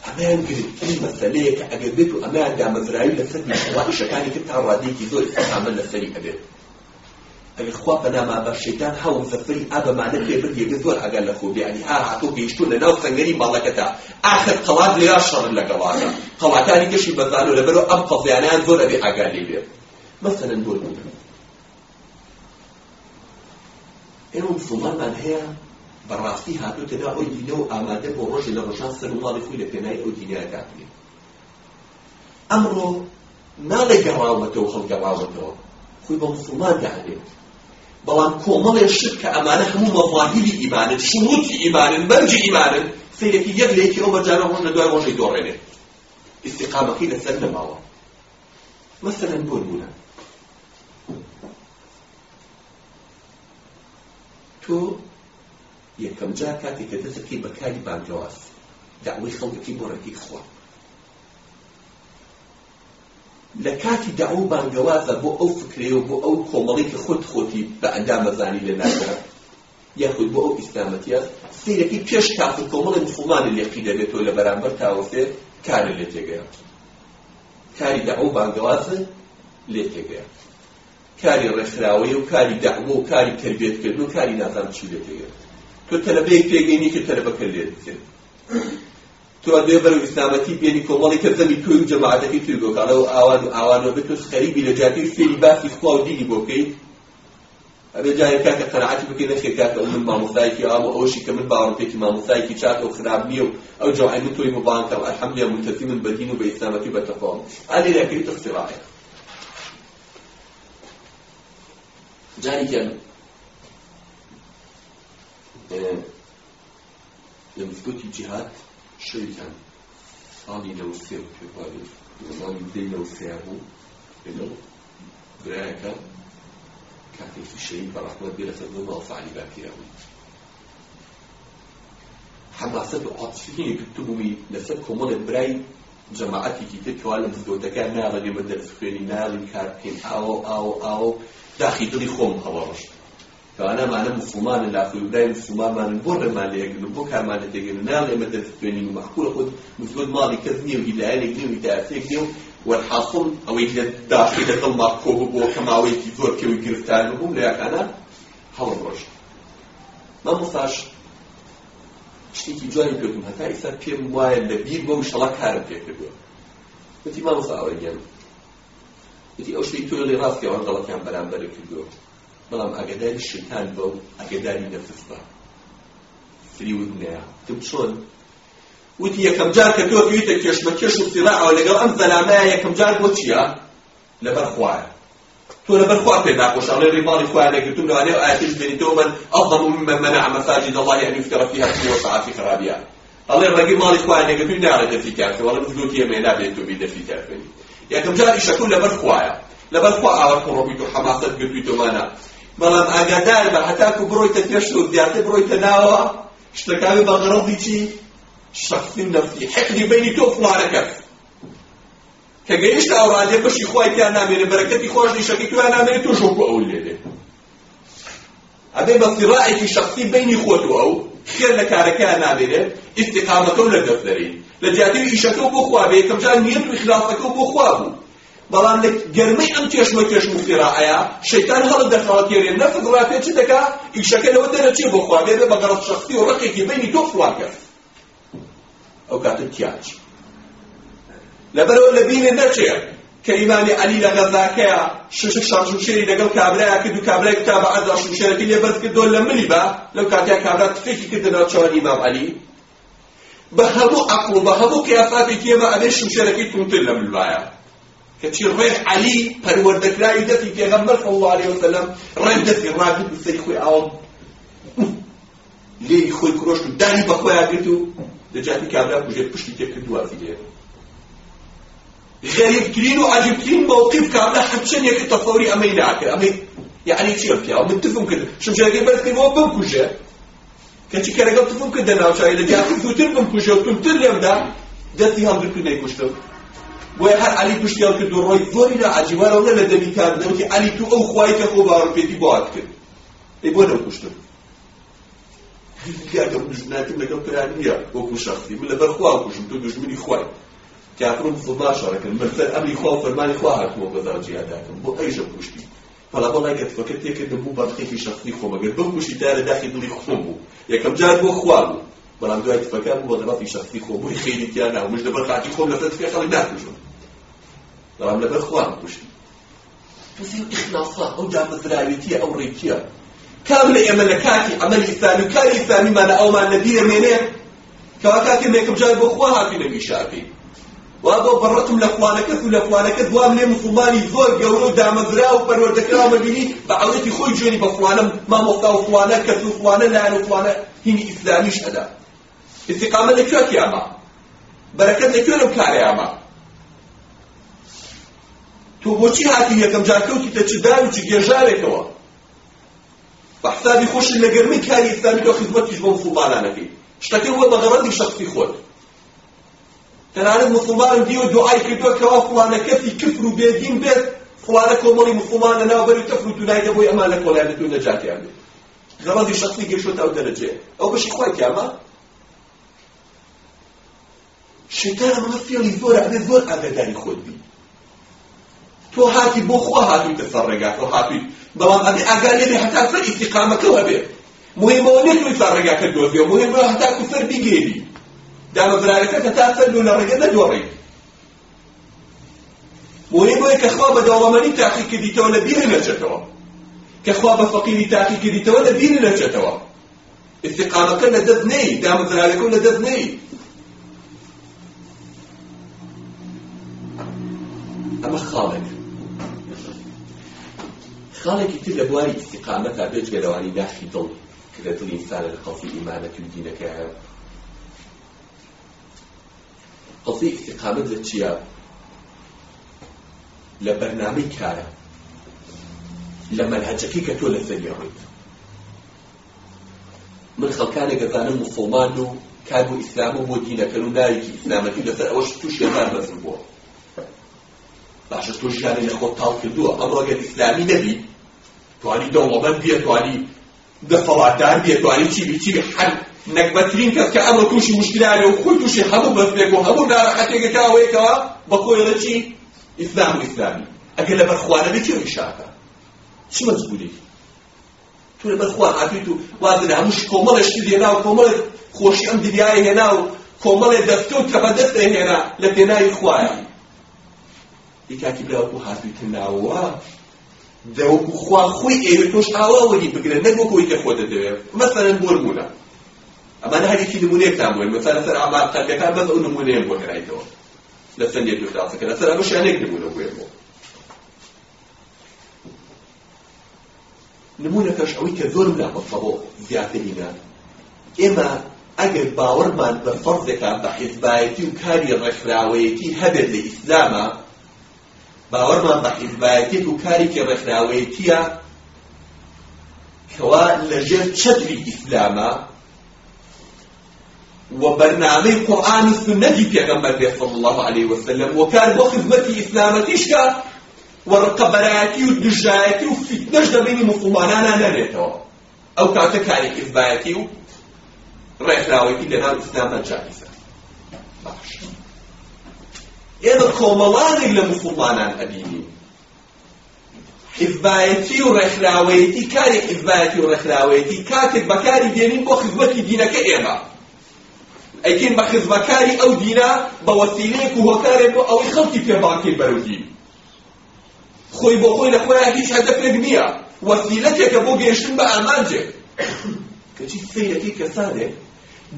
ئەمان گرنگترین مەسەلەیە کە ئەگەر بێت و ئەمەیان دامەزراوی لەسەر مەشەوائشەکانی کرد تا ڕادێکی زۆر ئەسامە لەسەری ئەبێت ئەگەر خوا پەناما بە شەیتان هەوڵ زەفری ئابەمانە پێ بردێگە زۆر ئەگەر لە خۆبی ینی ئا هاتوو گەیشتو لە ناو سەنگەری ماڵەکەتا ئاخر قەڵات لێرا شەڕن لە گەڵاکە قەڵاتانی گەشی بەزان و لەبەرو ئەم قەزیانیان زۆر ئەبێ ئاگار لێ بێت مەسەلەن بۆ نمونە ئێمە مسڵمانمان هەیە بەڕاستی هاتوتەدا ئەو دینە و ئامادە بۆ ڕۆژی لە ڕۆژان سەر و ماڵی خۆی لە پێنای ئەو دینە کاتێ ئەمڕۆ ناڵێ گەڕاوەتەوە خەڵ گەڕاوەتەوە خۆی بە مسلمان دەهێت بەڵام کۆمەڵێ شت کە ئەمانە هەموو مەواهیلی ئیمانن شروطی ئیمانن بەرجی ئیمانن سیرێکی یەک لەیەکی ئەو بەجارە ڕۆژ لە دوای ڕۆژی دۆڕێنێ ئیسیقامەکەی لەسەر نەماوە مەسەرەن بۆ نمونە تۆ یەکەم جار کاتێک کە دەسەکەی بەکاری بانگەواز دعوەی خەڵکەکەی بۆ ڕێگەی خۆت لە کاتی داو بانگەوازە بۆ ئەو فکرێ و بۆ ئەو کۆمەڵی کە خۆت خۆتی بە ئەندامەزانی لە ناکە یاخود بۆ ئەو ئیسلامەتیە سیرەکەی پێش کافر کۆمەڵی مسلمانی لێقی دەبێتەوە لە بەرامبەر تاوەسێ کارە لێ تێگەیاند کاری داو بانگەوازە لێ تێگەیاند کاری ڕێکخراوەیە و کاری داوە و کاری تربیتکردن و کاری نازان چی لێ تێگەیاند تۆ تەلەبەیەک پێگەینی کە تەلەبەکە لێ دەکرد تو ئەدوێ بەرەو ئیسلامەتی بێنی کۆمەڵی کە زەمی توی و جەماعەتەکەی توی بۆکاڵە و ئاوان و ئاوانەوە بتۆس خەریبی لە جاتەی فێری باسی خوا و دینی بۆ بکەیت ئەبێ جارێک کاکە قەنەعەتی بکەی نەخێ کاکە من مامۆستایەکی ئاوە ئەوشی کە من باوەڕپێکی مامۆستایەکی چاکە و خراب نییە و ئەو جوعی من تۆی مبانکە و ئەلحەمدلە منتەفی من بە دین و بە ئیسلامەتی بەتەخۆم ئەلی نەکەی تەخسیڕایە جاری کەم لە مزگوتی جیهات شویتم ساڵی لەو سێ پێپاری وەڵامی دی لەو سێ بوو لەو برایەکە کاتێکی شەید بە ڕحمەت بێرەسەر بۆ ماڵفعلی باکرا بوو حماسە بە عاتفەکەی کردبووی لەسەر کۆمەڵێک برای جەماعەتێکی تر کەوا لە مزگەوتەکە ناڵە لێمە دەرس خوێنی ناڵی کار بکەین ئاوە ئاوە ئاوە داخی دڵی خۆم هەوە ڕشت کەوانەمانە مسلمانە لافی برای مسلمانمانن بۆ ڕێمان لێگرن بۆ کارمانە دەگرن ناڵێمە دەرتێنین و مەحکوڵە خۆت مسلمان ماڵی کەس نییە و هیلایەنێک نییە و تاسێک نییە و وەرحاصڵ ئەوەی لە داخی لەگەڵ ماکۆ بۆ کەماوەیەکی زۆر کەوی گرفتار بووم لە یاکانە هەڵ ڕۆژ من مستاش شتێکی جوانی پێبووم هەتا ئیسا پێم وایە لەبیر بۆ شەڵا کارم پێ کردووە وتی مامۆستا ئەوە گەم وتی ئەو شتەی تۆ لێ ڕاستی ئەوە دەڵەتیان بەرامبەر کردووە بەڵام ئاگداری شتان بە و ئاگداری نەفس بە فریود نەیە تم چۆن وتی یەکەم جار کە تۆ بیتە کێشمەکێش و سیراعەوە لەگەڵ ئەم زەلامەیە یەکەم جار بۆ چییە لەبەر خوایە تو لبر خواه پیدا خوش علی ریباری خواه علی کتون لو علی آیتش بینیتو من افضل ممن منع مساجد الله ان يفتر فيها في وسعة في خرابها الله الرقي مالي خواه علی کتون نعرف دفی کافی ولی بزگو که میلا بیتو بی دفی کافی یکم جاری شکون لبر خواه لبر خواه آور کن رو بیتو حماست گتویتو مانا بەڵام ئاگادار بە هەتاکو بڕۆیتە پێشتر و دیاتە بڕۆیتە ناوە شتەکانی بەغڕەڵی چی شخصی نەفسی حەقی بینی تۆ فڵارەکە کە گەیشت ئاوادێ بەشی خوای تیان نامێنێ بەرەکەتی خۆش نیشەکەی توان نامێنێت تۆ ژۆکو ئەو لێدێ ئەبێ بە فڕائێکی شخصی بینی خۆت و ئەو خێر لە کارەکەیان نابێنێت ئیستیقامەکە و لەدەست دەرین لە جیاتەوی ئیشەکە و بۆ خوا بێ یەکەم جار نیەت و ئیخلاصەکە و بۆ خوا بوو بەڵام لە گەرمەی ئەم کێشمە کێشم و فێراعەیە شەیتان هەڵ دەخەوە گێرێن نەفق ڕاتێ چ دەکا ئیشەکە لەوە دەرەچێ بۆ خوا بێ بە گەڕەت شەختی و ڕقێکی بینی تۆ خوا کرد ئەو کاتە تیاچ لەبەرەوە لە بینێ نەچێ کە ئیمامی عەلی لە غەزاکەیە شش شارژوشێری لەگەڵ کابرایە کرد و کابرای کتابە ئەدا شوشێرەکە لێبەرز کردۆ لە ملی بە لەو کاتیا کابرا تفێکی کردنەوە چەوان ئیمام عەلی بە هەموو عەقڵ و بە هەموو قیاساتێکی ئێمە ئەبێ شوشێرەکەی تونتر لە ملوایە کەچی ڕێک علی پەروەردەکراوی دەفی پێغەمبەر صلی الله علیه وسلم ڕێک دەفی ڕاگرت و سەری خۆی ئاوەم لێوی خۆی کرۆشت و دانی بە خۆیان گرت و دەجاتی کابرا کوژێ پشتی تێکرد وازی لێ غەریبترین و عەجیبترین مەوقیف کابرا حەچەنێکە تەفەوری ئەمەی ناکرد ئەمەی یعنی چی پیاوە من تفم کرد شمشەرەکەی بەرزکردەوە بمکوژێ کەچی کەرەکەم تفم کرد دەناوچاوی لە جاتی زووتر بمکوژێ و تونتر لێم دا دەستی هەڵگرت و نەیکوشتم بۆیە هەر علی پشتیان کرد و ڕۆی زۆری لە عجیوانەوە نە لە دەمی کاردنەوەتی علی تو ئەو خوایکە خۆ باوەڕپێتی بۆات کرد ئەی بۆ نەم کوشتم یاگەم دژناکەم لەگەڵ پران نییە وەکو شەخصی من لەبەر خوا کوشم تۆ دژمنی خوای کافرم فڵما شارەکەن بەسەر ئەمری خوا و فەرمانی خوا هاتمەوە بەزار جیاداکەم بۆ ئەیژە کوشتی فلا بەڵای کەتفەکە تێکردم بوو بەڵقێکی شەخصی خۆمەگەر بەم کوشتی تا لە داخی دووری خۆم بوو یەکەم جار بۆ خوا بوو بەڵام دوای تفەکە بوو بە دەبەتی شەخصی خۆم بووی خێری تیا ناو مش دەبەر خاکی خۆم لەسەر تفێ خەڵک ناکوژم بەڵام لەبەر خوان کوشتی پسی ئیخلاسا ئەو جامەزراویتیە ئەو ڕێکیە کام لە ئێمە لە کاتی ئەمەلی ئیسلامی کاری ئیسلامیمانە ئەومان لەبیرە مێنێ کەوا کاتی مێکم جای بۆ خوا هاتوینە گیشاپی وا بۆ بەڕەتم لە خوانەکەت و لە خوانەکەت وام لێ مسلمانی زۆر گەورە و دامەزرا و پەروەردەکراوە مەبینی بە عەڵەتی خۆی جوێنی بە خوانم مامۆستا و خوانە کەس و خوانە لایەن و خوانە هینی ئیسلامیش ئەدا استقامە لەکوێ کیاما بەرەکەت لەکوێ لەم کارەیاما تۆ بۆچی هاتی یەکەم جاکەوتی تە چ داوی چ گێژارێکەوە بە حسابی خۆشی لە گەرمی کاری ئیسلامی تۆ خزمەتیش بەم فوبالانەکەی شتەکەی وە بە غەڕەتی شخصی خۆت تەنانەت مسلمانم دیوە دوعای کردووە کەوا فڵانەکە فی کفر و بێدین بێت فڵانە کۆمەڵی مسلمانە ناوبەری تەفر و دونای دەبۆی ئەمان لە کۆلایەت و نەجاتیان بێت غەڕەتی شخصی گەشتە ئەو دەرەجێ ئەو بەشی خۆی کیامە شیطان ئەمە فێڵی زۆر ئەبێ زۆر ئاگاداری خۆت بی تۆ هاتی بۆ خوا هاتوویتە سەر ڕێگا تۆ هاتوویت بەڵام ئەبێ ئاگا لێبێ هەتا سەر ئیستیقامەکەوە بێ مهمەوە نەتوی سەر ڕێگاکە دۆزیەوە مهمەوە هەتا کوفەر بیگێری دامەزراوێتەکە هەتا سەر لۆلە ڕێگە نەدۆڕێت مهمەوە کە خوا بە دەوڵەمەنی تاقی کردیتەوە لە بیرە نەچێتەوە کە خوا بە فەقیری تاقی کردیتەوە لە بیرە نەچێتەوە استقامەکە لە دەست نەی دامەزراوێکەوە لە دەست نەی ئەمە خاڵێک خاڵێکی تر لە بواری استقامەتا بێت گەرەوانی داخی دڵ کە لە دڵی ئینسانە لە قەڵسی ئیمانەتی و دینەکە هەیە قەڵسی استقامەت لە چییە لە بەرنامەی کارە لە مەنهەجەکەی کە تۆ لە سەریەوەیت من خەڵکانێک دەزانم مسلمان و کار بۆ ئیسلام و بۆ دینەکەن و ناوێکی ئیسلامەتی لەسەر ئەوەش تووشێ بار بەزم بووە باشە تۆ ژیانی لە خۆ تاڵ کردووە ئەم ڕەگەر ئیسلامی نەبی توانی دەوڵەمەند بێ توانی دەسەڵاتدار بێ توانی چیبی چیبی حەل نەکبەترین کەس کە ئەمڕە تووشی مشکلانێ و خۆی تووشی هەموو بەزبێک و هەموو ناڕەحەتێکەکە ئەوەیەکەوە بە خۆی لە چی ئیسلام و ئیسلامی ئەگەر لە بەرخوانەبێ چی ڕیشاکە چی مەجبورێکی تو لە بەرخوان هاتووی تو وازن هەموو کۆمەڵێشتی دێنا و کۆمەڵێ خۆشی ئەم دنیای هێنا و کۆمەڵێ دەستە و تەبەدەست هێنا لە پێناوی خوایە یتاکی براوەکو هاتوویتناوە دەوەکو خوا خۆی ئێوە تۆش ئاواوەری بگرە نەگوکەوەی کە خۆدە دەوێت مەسەرەن بۆرمونە ئەمانە هەریکی نمونەیەکتان بۆین مەسەرە سەر ئامار قەتەکان بەس ئەو نمونەیە بۆ هێرایتەوە لە سندێک دووداسەکە لەسەر ئەمەشیانێک نمونە بۆێ بۆ نمونەکەش ئەوەی کە زۆر لا بەفەوە زیاترینە ئێمە ئەگەر باوەڕمان بە فەرزێکە بە حیزبایەتی و کاری ڕێکخراوەیەتی هەبێت لە ئیسلامە باوەڕمان بە حیزبایەتێت و کارێکی ڕێکراوەیەتیە کەوا لەژێر چەتری ئیسلامە وبرنامج قرآن السنة في أغنبر صلى الله عليه وسلم وكان بخدمة إسلامتيش كا ورقبراتي ودجايتي وفتنش بين مسلمانانا نريتوا أو كاتك عليك إثباتي ورحلاوتي لنا الإسلام الجائزة باش ئێمە کۆمەڵانێک لە مسلمانان ئەبینی حیفبایەتی و ڕێکخراوەیەتی کاری حیفبایەتی و ڕێکخراوەیەتی کاتێک بەکاری دێنین بۆ خزمەتی دینەکە ئێمە ئەیکەین بە خزمەکاری ئەو دینە بە وەسیلەیەک و هۆکارێک بۆ ئەوەی خەڵکی پێباکەی بەرەودین خۆی بۆ خۆی لە خۆیان هیچ هەدەفێک نییە وەسیلەتێکە بۆ گەیشتن بە ئامانجێک کەچی سەیەتی کەسانێک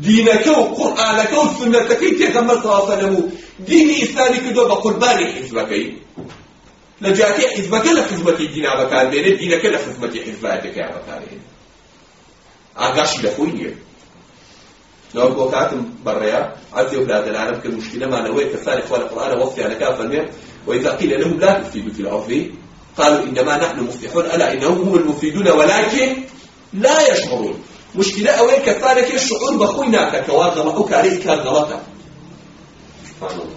دینەکە و قورآنەکە و سنەتەکەی تێغەمبەر سەلەم و دینی ئیسلامی کردووە بە قوربانی حیزبەکەی لە جاکەی حیزبەکە لە خزمەتی دینا بەکاربێنێت دینەکە لە خزمەتی حیزبایەتەکەیان بەکاربێنێت ئاگاشی لە خۆی نییە لەوە بۆ کاتم بەڕێیا عەرزی و برادەرانم کە مشکلەمانەوەیە کەسانی خوا لە قورآنە وەفیانەکە فەرمێن وإذا قيل لهم لا تفسدوا في الأرض قالوا إنما نحن مصلحون ألا إنهم هم المفسدون ولكن لا يشعرون مشكلة أولا كفارك الشعور بخوي ناكا كوار غلطك عليه كان غلطا سبحان الله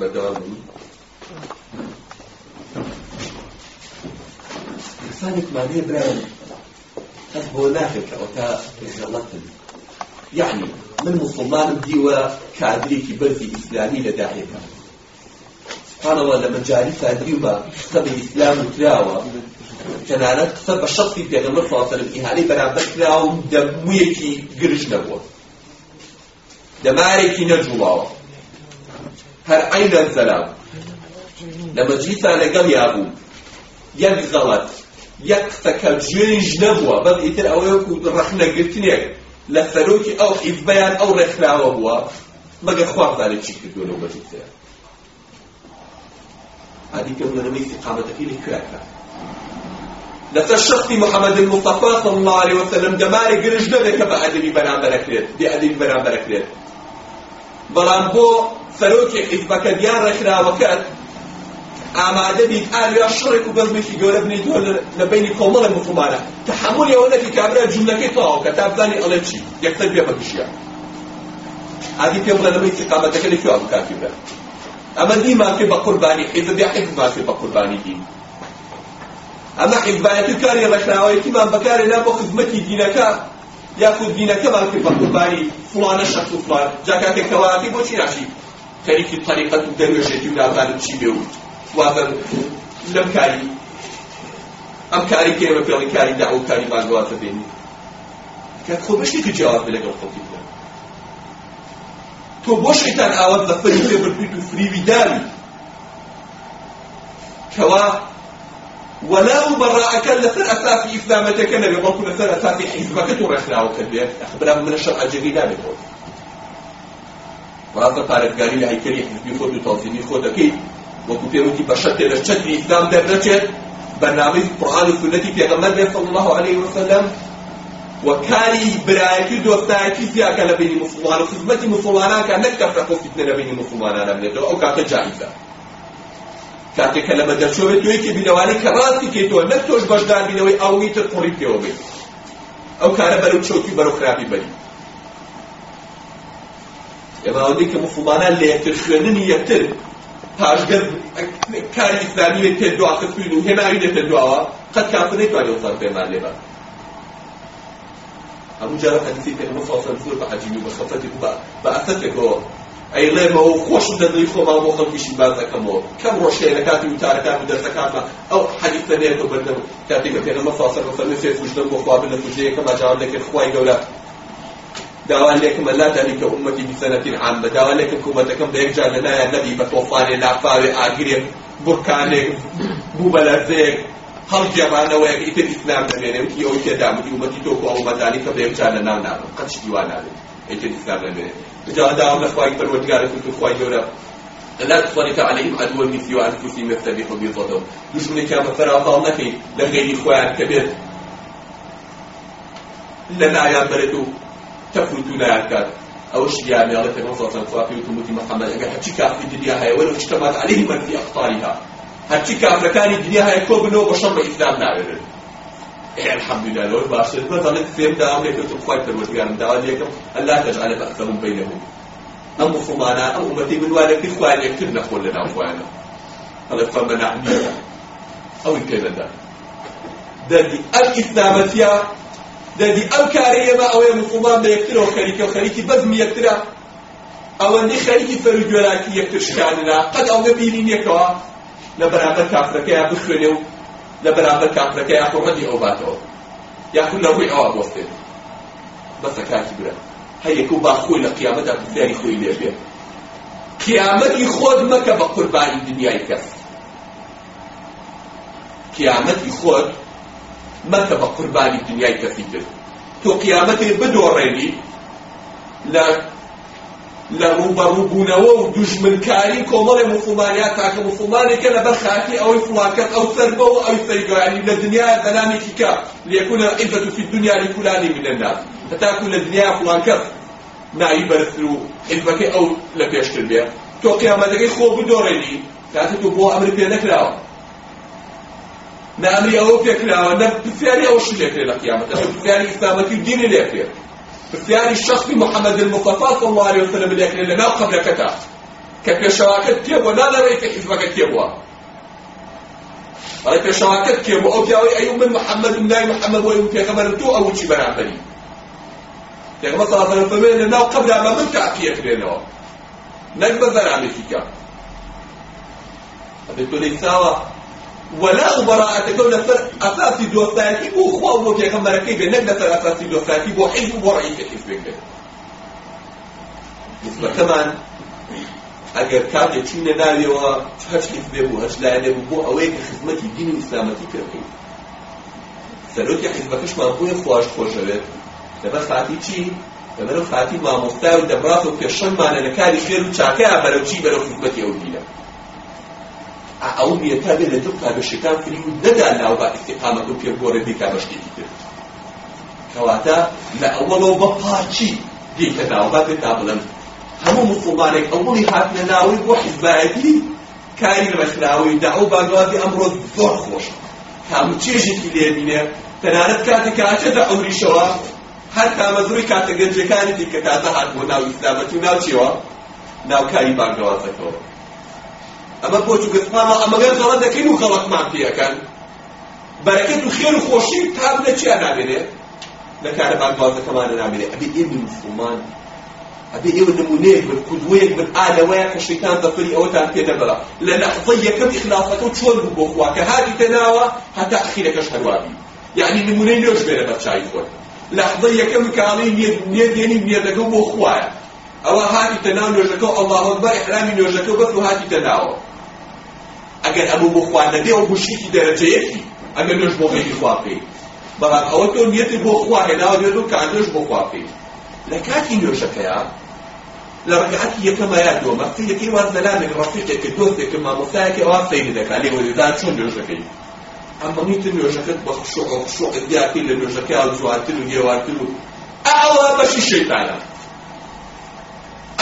بەداوام کەسانێک مانێ برایان هەست بۆ ناخێت کە ئەو تا پێشەڵەتن یعنی من مسلمانم دیوە کادرێکی بەرزی ئیسلامی لە داهێکە سبحانەوە لە مەجالیسا دیوە قسە بە ئیسلام وتراوە تەنانەت قسە بە شەخصی پێغەمبەر صلی الله علیه و سلم ئیهانەی بەرامبەر کراوە و دەمویەکی گرژ نەبووە دەمارێکی نەجوڵاوە هەر عین زەلام لە مەجلیسا لەگەڵ یابوو یەک غەڵەت یەک قسەکە گوێنیش نەبووە بەڵ ئیتر ئەوەیە و ڕەخنەگرتنێک لە فەرۆکی ئەو حیبەیان ئەو ڕێکراوە بووە مەگە خوارزانێک چی کردووە لەو بەجتەیە هادیکە بڵەرمەی استقامەتەکەی لەکوێکە لەسەر شخصی محەممەد المصطفى صلى الله عليه وسلم دەمارێک گرژ نەبێت کە بە ئەدەبی بەرامبەرەکرێت دێ ئەدەبی بەرامبەرەکرێت بەڵام بۆ فەرۆکی حیزبەکە دیان ڕێکراوەکەت ئامادە بیت ئاویا شڕێک و بەزمێکی گەورە بنێتوە لە بینی کۆمەڵی مسلمانە تحمل ئەوەنەکی کابرا جوولەکەی تەواو کە تا بزانانی ئەڵێ چی یەکتر پێ بەگشیە عادی پێ بڵێ لەبەی استقامەتەکە لە کوێوە بکاتیبرا ئەمە دی مافێ بە قوربانی حیزب یا حیزب مافێ بە قوربانی دین ئەمە حیزبایەتی کاری ڕەشناوەیەکیمان بەکارێ نا بۆ خزمەتی دینەکە یاخود دینەکەمان پێ بە قوربانی فڵانە شەخص و فڵان جاکاتێک کەواتی بۆچی ناشی خەریکی طریقەت و دەروێژێتی و نازانم چی بێ وت واتە لەم کاری ئەم کاری کێمە پێڵی کاری دا ئەو کاری بانگواتە بێنی کە خۆ بەشتێکی جیاواز لەگەڵ خەڵکی بدە تۆ بۆ شەیتان ئاوەت لە فەری پێ بڕپیت و فریوی داوی کەوا ولاو بەڕاعەکە لەسەر ئەساسی ئیسلامەتەکە نەبێ بەڵکو لەسەر ئەساسی حیزبەکە تۆ ڕێکخراوەکە بێت ئەخبرام منە شەرع جێگەی نابێتەوە وڵاتە پارێزگاری لە هەیکەری حزبی خۆت و تەڵزیمی خۆ دەکەیت وەکو پێوتی بەشە پێرە چەتری ئیسلام دەرنەچێت بەنامەی قورآن و سنەتی پێغەمبەر بێ صلی الله علیه وسلم و کاری برایەتی و دۆستایەتی زیاکە لە بینی مسلمان و خزمەتی مسلمانانکە نەک تەفرەق و فتنە لە بینی مسلمانانە بنێتەوە ئەو کاتە جایزە کاتێککە لەمە دەرچۆوێت دوێکی بینەوانی کە ڕاستی کێتەوە نەک تۆش بەشدار بینەوەی ئەوەی تر قوڕی پێوە بێت ئەو کارە بەرەو چۆکی بەرەو خراپی بەری ئێمە ئەوەی کە مسلمانان لە یەکتر خوێننی یەکتر پاشگر کاری ئیسلامی لێ پێدوا قەت سوین و هێناوی لێ پێدواوە قەت کافر نەیتوانی وەسان پێمان لێ بات هەموو جارە حەدیثی پێغەمبەر صلی الله علیه و سلم بە عجیبی و خەفەتی بە بە ئەسەتێکەوە ئەیڵێمەوە خۆش دەدەی خۆما بۆ خەڵکیشی باز دەکەمەوە کەم ڕۆژێ لە کاتی وتارەکان و دەستەکانمە ئەو حەدیثە نێتەوە بەردەم کاتێک بە پێغەمبەر صلی الله علیه و سلم فێ فوشدەم بۆ خوا بن لە فوشەیەکەم ئاجاوان دەکرد خوای گەورە داوان لێکم ئەلا تەنیکە ئومەتی بسەنەتین عامە داوان لێکم کومەتەکەم بە یەکجار لەلایەن نەبی بە تۆفانێ نافاوێ ئاگرێک بورکانێک بوو بەلەرزەیەک هەڵگێڕانەوەیەک ئیتر ئیسلام دەمێنێت ئەوی تێدامتی ومەتی تۆ و ئەومەدانی کە بە یەکجار لەناو نابن قەچ دیوان نابێت ئیتر ئیسلام دەمێنێت جا داوام لە خوای پەروەردگارە تو خوای گەورە لا تفرق عليهم عدوا مثلي وانفسهم يفتبحوا بيضتهم دشمنك يا مفرا نكي لغير اخوان كبير لنا يا بردو تەفوتو نایاتکات ئەوش یا مێڵێ پێغەمبەر صلی الله علیه و سلم وتموتی محەممەد ئەگەر هەرچی کافری دنیا هەیە وەلو اجتمعت علیه من فی اخطارها هەرچی کافرەکانی دنیا هەیە کۆ بنەوە بە شەڕ بە ئیسلام ناوێرن الحمدلله لەوەش باشتر بەڵێت فێم داوام لێکردم خوای پەروەردگارم داوا لێکم ئەلا تەجعل بەأسەهم بینهم ئەم مسلمانە ئەم ئومەتی بنوارەکەی خوایان یەکتر نەخۆن لەناو خۆیانە ئەڵێ فەمەنعمیە ئەوی پێدەدا دەردی ئەم ئیسلامەتیە دەبی ئەو کارە ئێمە ئەوەیە مسلمان بە یەکترەوە خەریکە و خەریکی بەزمی یەکترە ئەوەندەی خەریکی فەرگوێراکی یەکتر شکاندنا قەت ئەوە بینینێکەوە لە بەرامبەر کافرەکەیان بخوێنێ و لە بەرامبەر کافرەکە یا حومەتی ئەو باتەوە یاخود لەڕووی ئەوە بۆستێت بەسە کاتی برە هەیەک و با خۆی لە قیامەتدا پرسیاری خۆی لێبێ قیامەتی خۆت مەکە بە قوربانی دنیای کەس قیامەتی خۆت مەکە بە قوربانی دنیای کەسیتر تۆ قیامەتێ بدۆڕێنی لە لە ڕوبەڕوو بوونەوە و دوژمنکاری کۆمەڵی مسلمانیا تاکە مسلمانێکە لە بەر خاکی ئەوەی فڵاکەت ئەو سەربە و ئەو سەرگۆیانی لە دنیا دەنامێکی کە لێکونە عیزەت فی الدنیا لفلانی من الناس هەتاکو لە دنیا فڵاکەت نایی بەرزتر و عیزەکەی ئەو لە پێشتر بێ تۆ قیامەتەکەی خۆ بدۆڕێنی کاتە تۆ بۆ ئەمر پێ نەکراوە نامری ئەوە پێکراوە نە پرسیاری ئەوەش لێکرێ لە قیامەت ئەوە پرسیاری ئیسلامەتی و دینی لێکرێ پرسیاری شخصی محەممەد المصطفى صلى الله عليه وسلم لێکرێ لەناو قەبرەکەتا کە پێشەواکەت تێبووە نا لە ڕێی کە حیزبەکە تێبووە بەڵێ پێشەواکەت تێبووە ئەو پیاوەی ئەی من محەممەد و نای محەممەد وەی من پێغەمبەرم تۆ ئەو چی بەرامبەری پێغەمبەر صلى الله عليه وسلم فەرمێ لەناو قەبرا بە من تاقیەکرێنەوە نەک بە بەرامێکی کە ئەبێت تۆ لەی ساوە ولا براءة كون لسر أساسي دوستاتي بو خوا بو في غمرة كيف نك لسر أساسي دوستاتي بو حزب بو رئيس كيف بك نسبة كمان اگر کاتی چینه ناوی و هەچ حزبێ بوو هەچ لایەنێ بوو بۆ ئەوەیە کە خزمەتی دین و ئیسلامەتی پێبکەین سەرۆکی حزبەکەشمان بۆیە خوۆش خۆشەوێت لەبەر خاتی چی لەبەرەو خاتی مامۆستا و دەبڕات و پێشەممانە لە کاری خێر و چاکەیان بەرەو چی بەرەو خزمەتی ئەو دینە ئەو نیەتە بێت لە دڵ کابەشەکان کردی و نەدا ناو با استقامەت و پێگۆرە بێ کابەشتێکی کرد کەواتە لە ئەوەڵەوە بە پاچی دیکە ناوبا بێت تا بڵێن هەموو مسلمانێک ئەوڵی هاتنە ناوی بۆ حیزبایەتی کاری ڕێکراوی داو باگوازی ئەمڕۆ زۆر خۆشە هەموو چێژێکی لێبینە تەنانەت کاتێک ئاچەدە ئەوریشەوە هەر تامەزوی کاتە گەنجەکانی دیکە تازە هات بۆ ناو ئیسلامەتی و ناوچێەوە ناوکاری باگوازەکەەوە ئەمە بۆ چوو گرتمانەوە ئەمەگەر دەڵە دەکەین و خەڵکمان پێەکەن بەرەکەت و خێر و خۆشی تاب لە چیان نابێنێت لە کارە باگوازەکەمانە نابێنێت ئەبێ ئێمە مسلمان ئەبێ ئێوە نمونەیەک بن قودوەیەک بن ئالەوەیە کە شەیتان دەفری ئەوەتان پێدەبەرا لە لەحظەی یەکەم ئیخلافەکە و چۆن بوو بۆ خوا کە هاتیتە ناوە هەتا ئەخیرەکەش هەروابی یعنی نمونەی نوێژ بێنە بەرچاوی خۆت لەحظەی یەکەم کاڵی نێدێنی نێدەکە بۆ خوایە ئەوە هاتیتە ناو نوێژەکە و ئەڵڵاهەکبەر ئیحرامی نوێژەکە بەفر و هاتیتە ناوە ئەگەر ئەمە بۆ خوان نەبێ ئەو مشریکی دەرەجەیەکی ئەگەر نوێژ بۆ غەیری خوا بکەی بەڵام ئەوە تۆ نیەتی بۆ خوا هێناوە دێت و کە نوێژ بۆ خوا بکەی لە کاتی نوێژەکەیە لە ڕکعەتی یەکەمە یا دووەمە فی یەکەی وان زەلامێک ڕەفیقێکی دۆستێکی مامۆستایەکی ئەوا سەیری دەکات لێ وەدەدان چۆن نوێژەکەی ئەمە نیتە نوێژەکەت بە خشوع و خشوعت دیاکەی لە نوێژەکەی زواتر و هێواتر و ئەوە بەشی شەیتانە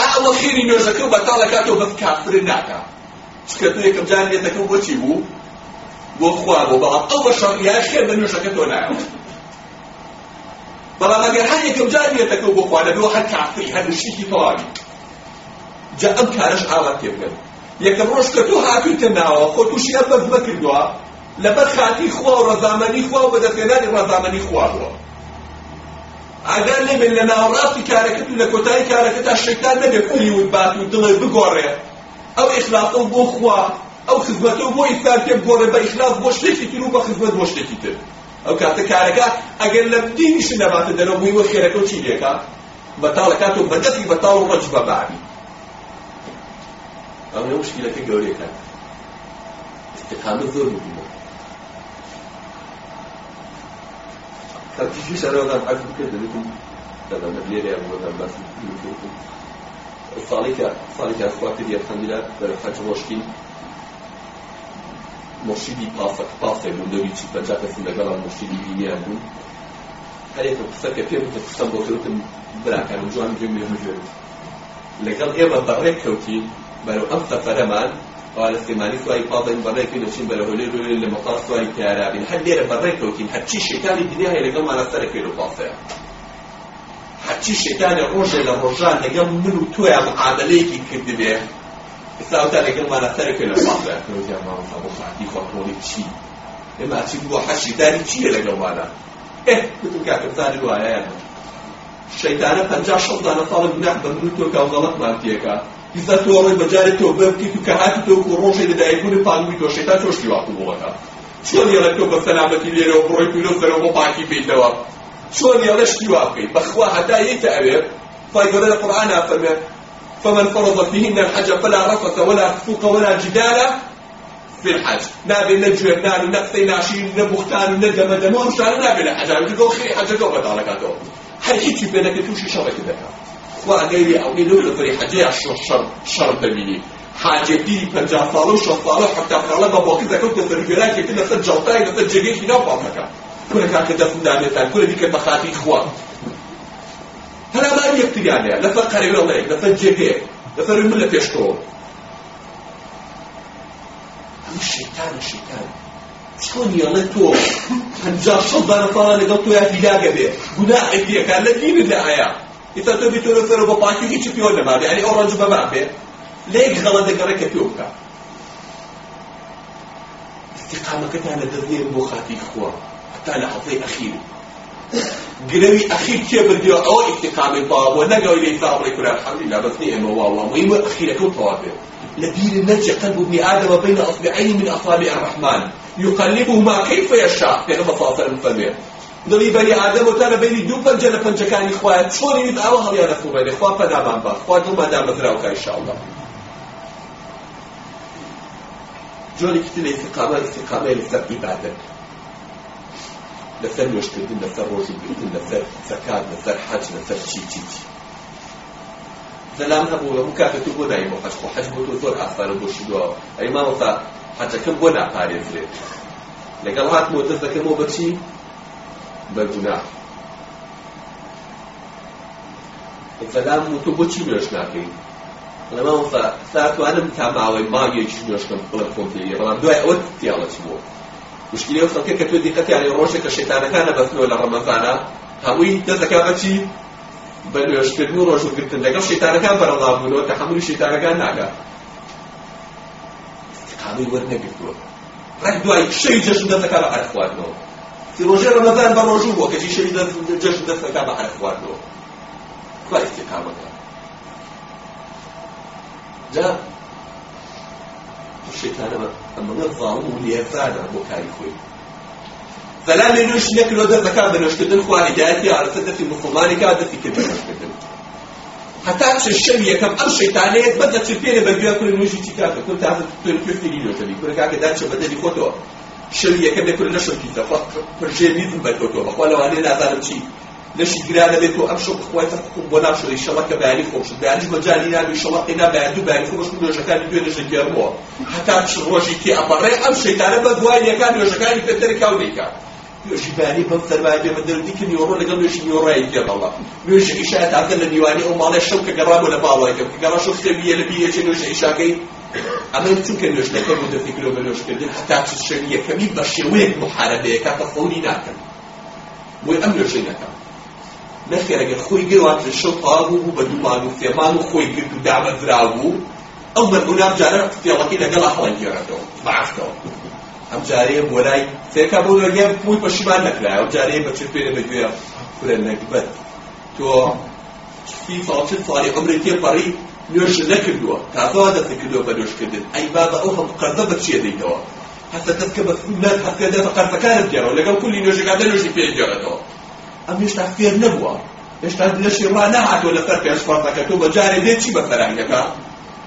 ئەوە خێری نوێژەکە و بەتاڵەکاتەوە بەس کافر ناکات چکە تو یەکەم جار لێ دەکەم بۆچی بوو بۆ خوا بۆ بەڵام ئەوە شەڕیاش هەیە بە نوێژەکە تۆ نایەوە بەڵام ئەگەر هەر یەکەم جار لێ دەکەم بۆ خوا لەبێ هەر کافری هەر مشریکی تەواوی جا ئەم کارەش ئاوات تێ بکەن یەکەم ڕۆژ کە تو هاتوویتە ناوە خۆ تووشی ئەم بەرز نەکردووە لەبەر خاتی خوا و ڕەزامەنی خوا و بەدەستێنانی ڕەزامەنی خوا بووە ئەگەر لێ من لە ناوەڕاستی کارەکەت و لە کۆتایی کارەکەت تا شەکتان نەبێ کولی وت بات و دڵێ بگۆڕێ ئەو ئخلاقە بۆ خوا ئەو خزمەتە بۆ ئیسلام پێ بگۆڕێ بە ئخلاق بۆ شتێکی تر و بە خزمەت بۆ شتێکی تر ئەو کاتە کارەکە ئەگەر لە دینیشن نەباتە دەرەوە بووی وە خێرەکە و چی لێکە بەتاڵەکات و بەدەستی بەتاڵ و ڕەج بەبعبی ئەوە مشکلەکە گەورەکە استقامت زۆر مهمە کاتیشی شەرەوەدان حەز بکرد دەبێتم دەدەم لێرە یان بۆدان باسی ساڵی کە ساڵی کە خوا کردی خەندیرە بەرە خەچ ڕۆشکی مرشیدی پاسەک پاسێ مندەوی چی پەنجا کەسم لەگەڵا مرشیدی دینیان بوو هەر یەکە قسە کە پێم کە قسەم بۆ کەوتم براکانم جوان گوێم لێ مژێت لەگەڵ ئێمە بەڕێک کەوتی بەرەو ئەم سەفەرەمان قال سيماني سواي فاضل بريك إنه شين بره هولي رولي اللي مطار سواي كارابين حد ليه بريك وكين حد شي شكالي الدنيا هي لقمة على سرك في الوقاصة هەچی شەکانە ڕۆژێ لە ڕۆژان لەگەڵ من و تۆیە معاملەیەکی کردبێ ئێستاوتا لەگەڵمانە سەرکە لە ماڵی خۆڕۆی چی ئێمە چی بووە حەشیدانی چییە لەگەڵمانە ئێ بتم کاکەزانی وایە شەیتانە پەنجا شەڵدانە ساڵی گوناح بە من تۆ کاوڵەڵەتمان تێکە دیسا تۆ ڕۆی بەجارێت تۆ بەبکەیت و کە هاتی تۆ و ڕۆژێ لەدایکبوونی پانوی تۆ شەیتان تۆشتی واقوڵەکە چۆن یەڵە تۆ بە سەلامەتی لێرەوە بڕۆی پیلۆ سەرەوە پاکی پێیتەوە شلون يلشتي واقعي بخوا حتى يتأوير فيقول القرآن أفهمه فمن فرض فيهن الحج فلا رفث ولا فسوق ولا جدال في الحج نابي نجوي نابي نقصي ناشين نبختان ندم دم ومشان نابي لحج عم تقول خي حج قوم بدالكاتو هل هيك بينك توشي شبك ذكا وأغيري أو نلو لطري حجي عشر شر شر دميني حاجتي پنجاه سالو شص سالو حتى خلا بابوكي ذكرت تسرفيراكي كنا سجلتاي نسجلتي نوبا ذكا کورە کاکە دەخوندانێتان کورە دیکە بە خاتری خوا هەرابار یەکتریانەیە لەفەر قەرەوێڵەیەک لەفەر جێگەیەک لەفەر من لە پێشتەوە هەموو شەیتانە شەیتان چۆن یەڵە تۆ پەنجا شەڵ دانەپاڵە لەگەڵ تۆ یا هیلاگە بێ گوناحێک یەکان لە دینت لەهەیە ئیتا تۆ بێتۆ لەفەرە بە پاکی هیچی پێوە نەمابێ یعنی ئەو ڕەنج بەما بێ لەیەک غەڵە دەگەڕێ کە پێو بکە استقامەکەتان لە دەرنێن بۆ خاتی خوا حتى لحظه اخيره گرەوی ئەخیر کێ بردیەوە ئەوە ئیفتقامی باوە نەگەوری تاڕی کورا الحەمدلله بەسنی ئێمە واوە مهم ئەخیرەکە تەواوێ لبير النجي قلب ابن آدم بين أصبعين من أصابع الرحمن يقلبهما كيف يشاء في غمى صلى الله دڵی بەری ئادەم وتانە بینی دوو پەنجە لە پەنجەکانی خوایە چۆنیت ئەوە هەڵیا دەخوبێنێ خوا پەدامان بە خوا دڵمەدا بەزراوکە ئینشاءڵڵا جۆری کتنە ئیستقامە ئیستقامەیە لەسەر عیبادەت لەسەر وشکردن لەسەر ڕۆژوگرتن لەسەر زەکات لەسەر حەج لەسەر چی چی چی زەلام هەبوو هەموو کاتێک بۆ دایمەوە حەج خۆ حەج بۆ تۆ زۆر ئاسانە بۆشیدەوە ئەی مامۆستا حەجەکەم بۆ ناپارێزرێت لەگەڵ هاتمەوە دەست دەکەمەوە بەچی بە گوناح سەلام و تۆ بۆچی نوێش ناکەین لەما وسا ساتوانم تا ماوەی ماگێکی نوێشکەم بڵێ خۆم پێیە بەڵام دوای ئەوە تیاڵەچ بووە مشکلی ئەو سەکە کە تۆ دیقەتیان ڕۆژێک کە شێتانەکانە بەستنەوە لە ڕەمەزانە هەوی دەستەکە بەچی بە نوێشکردن و ڕۆژگرتن لەگەڵ شێتانەکان بەرەڵابوونەوە کە هەموو شێتانەکان ناگات استقامی وەرنەگرتووە ڕێک دوای شەوی جەژن دەستەکە بە عەرە خواردنەوە ڕۆژێ ڕەمەزان بە ڕۆژوو بۆ کەچی شەوی جەژن دەستەکە بە عەرە خواردنەوە کوای استقامەکە جا شێتانە ئەمەگە ظالم و لێفرادە بۆ کاری خۆی سەلامی نوش نەکرۆ دەر دەکات بە نوشکردن خوا هیدایەتی عارفە دەفی مسلمانی کا دەفی کرد بە نوشکردن هەتا چ شەو یەکەم ئەم شەیتانەیەت بەدە چ پێرە بەگوێ کوری نوشی چی کاتە کورد تازە کوێن کوێفتێکی نوشەبی کورە کاکە دار چە بەدەری خۆتەوە شەو یەکەم دەکورد نەشۆ پیتە خوا پرژێ میزم بەرکەوتەوە بەخوا لەوانەیە نازانم چی لەشی گرا دەبێت و ئەم شەو بخوایتە حکوم بۆ ناشر ئیشەڵە کە بەیانی خۆشت بەیانیش بەجاری نابی شەڵە قینا بەیان دوو بەیانی خۆشت نوێژەکانی دوێ نەژەکێڕەوە هەتا ڕۆژی تێ ئەمەڕێ ئەم شەیتانە بە دواییەکان نوێژەکانی پێتەری کاو دەیکا نوێژی بەیانی بەم فەرمایە بێمە دەردی کە نیۆڕۆ لەگەڵ نوێژی نیۆڕایی تێ بەڵا نوێژی ئیشایەت ئاگەر لە نیوانی ئەو ماڵێ شەو کە گەڕا بۆ لە باوەکەم کە گەڕا شەو خێویە لە بیەچێ نوێژە ئیشاکەی ئەمە چونکە نوێژەکە بۆ دەفیکرۆ بە نوێژکردن هەتا چ شەویەکەمی بە شێوەیەک محارەبەیەکە تەخەڵی ناکەن بۆی ئەم نوێژەی نەکەم نەخێر ئەگەر خۆی گرات لە شەو پاڕوو بوو بە دوومان و فێمان و خۆی گرت و دامەزرا بوو ئەو مەرگونام جارە فێڵەکەی لەگەڵ ئاخڵەنگێڕێتەوە بەعفەوە ئەم جارەیە بۆ لای فێکا بۆ لەگەر پووی پەشیمان نەکرای ئەو جارەیە بەچێ پێرە بەگوێ کورە نەکبەت تۆ فی فاڵچت فاڵی عمری تێپەڕی نوێش نەکردووە تاخوا دەستکردووە بە نوێشکردن ئەی بابە ئەو هەم قەرزە بەچیە دەیتەوە حتى تذكر بس ما حتى ده فقط فكانت جرى ولا قال كل نوجي قاعد نوجي في جرى ئەم هێشتا فێر نەبووە هێشتا لەشی ڕا نەهاتۆ لەسەر پێشفەرەکە تۆ بە جارێ دێت چی بە فەرانگەکە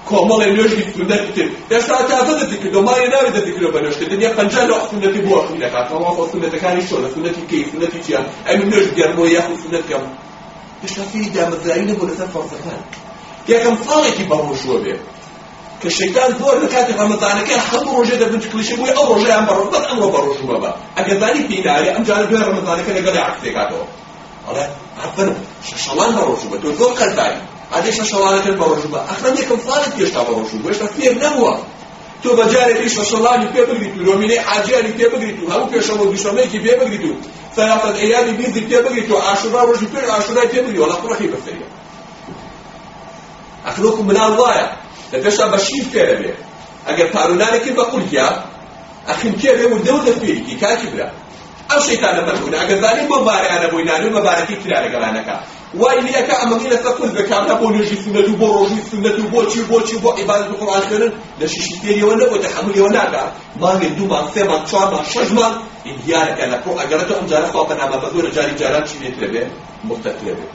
کۆمەڵی نوێژی خوندەت کرد هێشتا تازە دەتکردەوە مایە ناوێت دەتکردەوە بە نوێشتنیا پەنجا لە خوندەتی بووە خوندەکە تەواف خوندەتەکانی شۆ لە خوندەتی کەی خوندەتی چیان ئەم نوێژ گەرمەوە یاخو خوندەت کەم هێشتا فێری دامەزرایی نەبوو لەسەر فەرسەکان یەکەم ساڵێکی بەڕۆشوە بێت کە شەیتان زۆر لە کاتی ڕەمەزانەکە هەموو ڕۆژێ دەبن کلیشە بووی ئەو ڕۆژەیان بەڕۆژ بەس ئەمڕۆ بەڕۆژ بووە بە ئەگەر زانی پێداوی ئەم جارە دوێ ڕەمەزانەکە لەگەڵی عەکس دێکاتەوە بەڵێ ئەفەر شەشەڵان بەڕۆژ بووە تۆ زۆر قەرزاری ئادەی شەشەڵانەکە بەڕۆژ بووە ئەخرەم یەکەم ساڵت پێشتا بەڕۆژ بوو هێشتا فێر نەبووە تۆ بەجارێکی شەشەڵانی پێ بگریت و ڕۆمینەی حاجیانی پێ بگریت و هەموو پێشەوە دوشەمەیەکی پێ بگریت و سەرافەت ئەیانی بیزی پێ بگریت و ئاشورا ڕۆژی پێ ئاشورای پێ بگریت وەڵا قڕەخی بەسەریە ئەخلۆک و مناڵ وایە لە پێشا بەشیر فێرە بێ ئەگەر پارولانێکی بە قولکیا ئەخیم کێ بێ وردە و دەفێریکی کاکی برا ئەو شەیتانە مەرکون ئەگەر زانێ بۆ بارەیانە بۆی نانو بەبارەتی کرارە گەڵانەکە وای لەکە ئەمەی لەسەر کورد بکام نە بۆ نوێژی سنەت و بۆ ڕۆژی سنەت و بۆچی بۆچی بۆ عیبادەت و قورئان خوێنن لە شیشی تێریەوە نەبوو تەحملیەوە ناکا مانگێ دوو مان سێ مان چوار مان شەش مان دیارەکە لە کۆ ئەگەرەتە ئەم جارە خوا بەنامە بەزۆرە جاری جاران چی بێت لەبێ مختەت لەبێت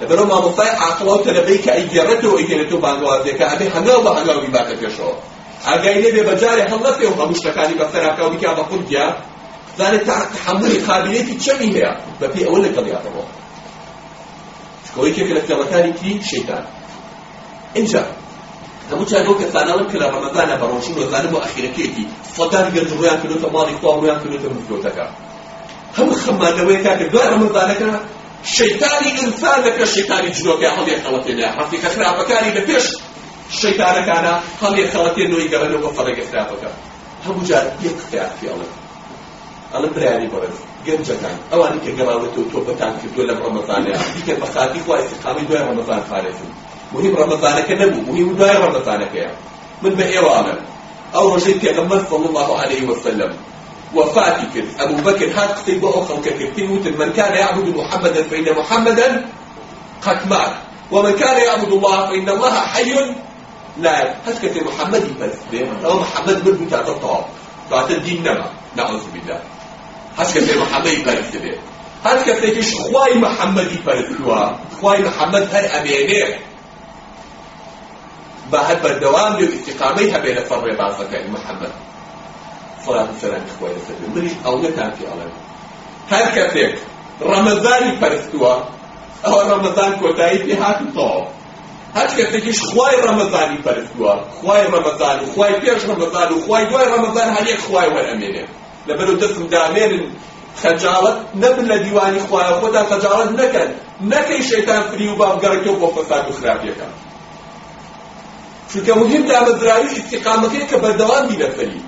لەبەرەوە مامۆستای عاقڵە و تەلەبەی کە ئەیگێڕێتەوە ئەیگێنێتەوە بانگوازیەکە ئەبێ هەنگاو بە هەنگاوی باتە پێشەوە ئاگای نەبێ بەجارێ هەڵ نەپێ و هەموو شتەکانی بەسەراکاو بکا بە قورگیا زانێت تەحملی قابلیەتی چەمی هەیە بەپێی ئەوە لەگەڵیاتەوە شکۆی کێکە لە سێڵەکانی کی شەیتان اینجا هەموو چا بەو کەسانەوەن کە لە ڕەمەزانە بە ڕۆژین ڕۆزانە بۆ ئەخیرەکێتی فەتان گەرج ڕۆیان کردوتە ماڵی خوا ڕۆیان کردوتە مزگەوتەکە هەموو خەمانەوەیەکە کە دوای ڕەمەزانەکە شەیتانی ئینسان دەکە شەیتانی جلۆکە هەڵێ خەڵەتێنە حەقیقە خراپەکانی لە پێش شەیتانەکانە هەڵێ خەڵەتێنەوەی گەڕێنەوە فەرەگە خراپەکە هەموو جار یەک تیاکیڵێ ئەڵە برانی بەڕێت گەنجەکان ئەوانی کە گەڕاوەتەوە تۆپەتان کردووە لە ڕەمەزانەیە دیکە بە خاتی خوا استقامی دوای ڕەمەزان خارێتن مهم ڕەمەزانەکە نەبوو مهم دوای ڕەمەزانەکەیە من بە ئێوە ئەڵێم ئەو ڕۆژەی پێغەمبەر صلی الله عليه وسلم وفاتي كر أبو بكر هات قتل بأو خلق كرتين وتن من كان يعبد محمدا فإن محمدا قد مات ومن كان يعبد الله فإن الله حي لا هات كرتين محمد بس دائما أو محمد من بتاع الطواب بتاع الدين نما نعوذ بالله هات كرتين محمد بس دائما هات كرتين خواي محمد بس خواي محمد هر أمينه بە هەر بەردەوام لێ استقامەی هەبێ لە فەڕێ بازەکە محەممەد قورآن سەران خۆی لەسەر منیش ئەڵگە تاکی ئەڵێم هەر کەسێک ڕەمەزانی پەرستووە ئەوە ڕەمەزان کۆتایی پێ هاتوتەوە هەچ کەسێکیش خوای ڕەمەزانی پەرستووە خوای ڕەمەزان و خوای پێش ڕەمەزان و خوای دوای ڕەمەزان هەریەک خوای وەرەمێنێ لەبەرو دەستم دامێنن خجالت نبن لە دیوانی خوای خۆدا خجالت نەکەن نەکەی شەیتان فری و باوگەڕێتەوە بۆ فەساد و خراپیەکان چونکە مهم دامەزراوی ئیستیقامەکەی کە بەردەوام بی لەسەری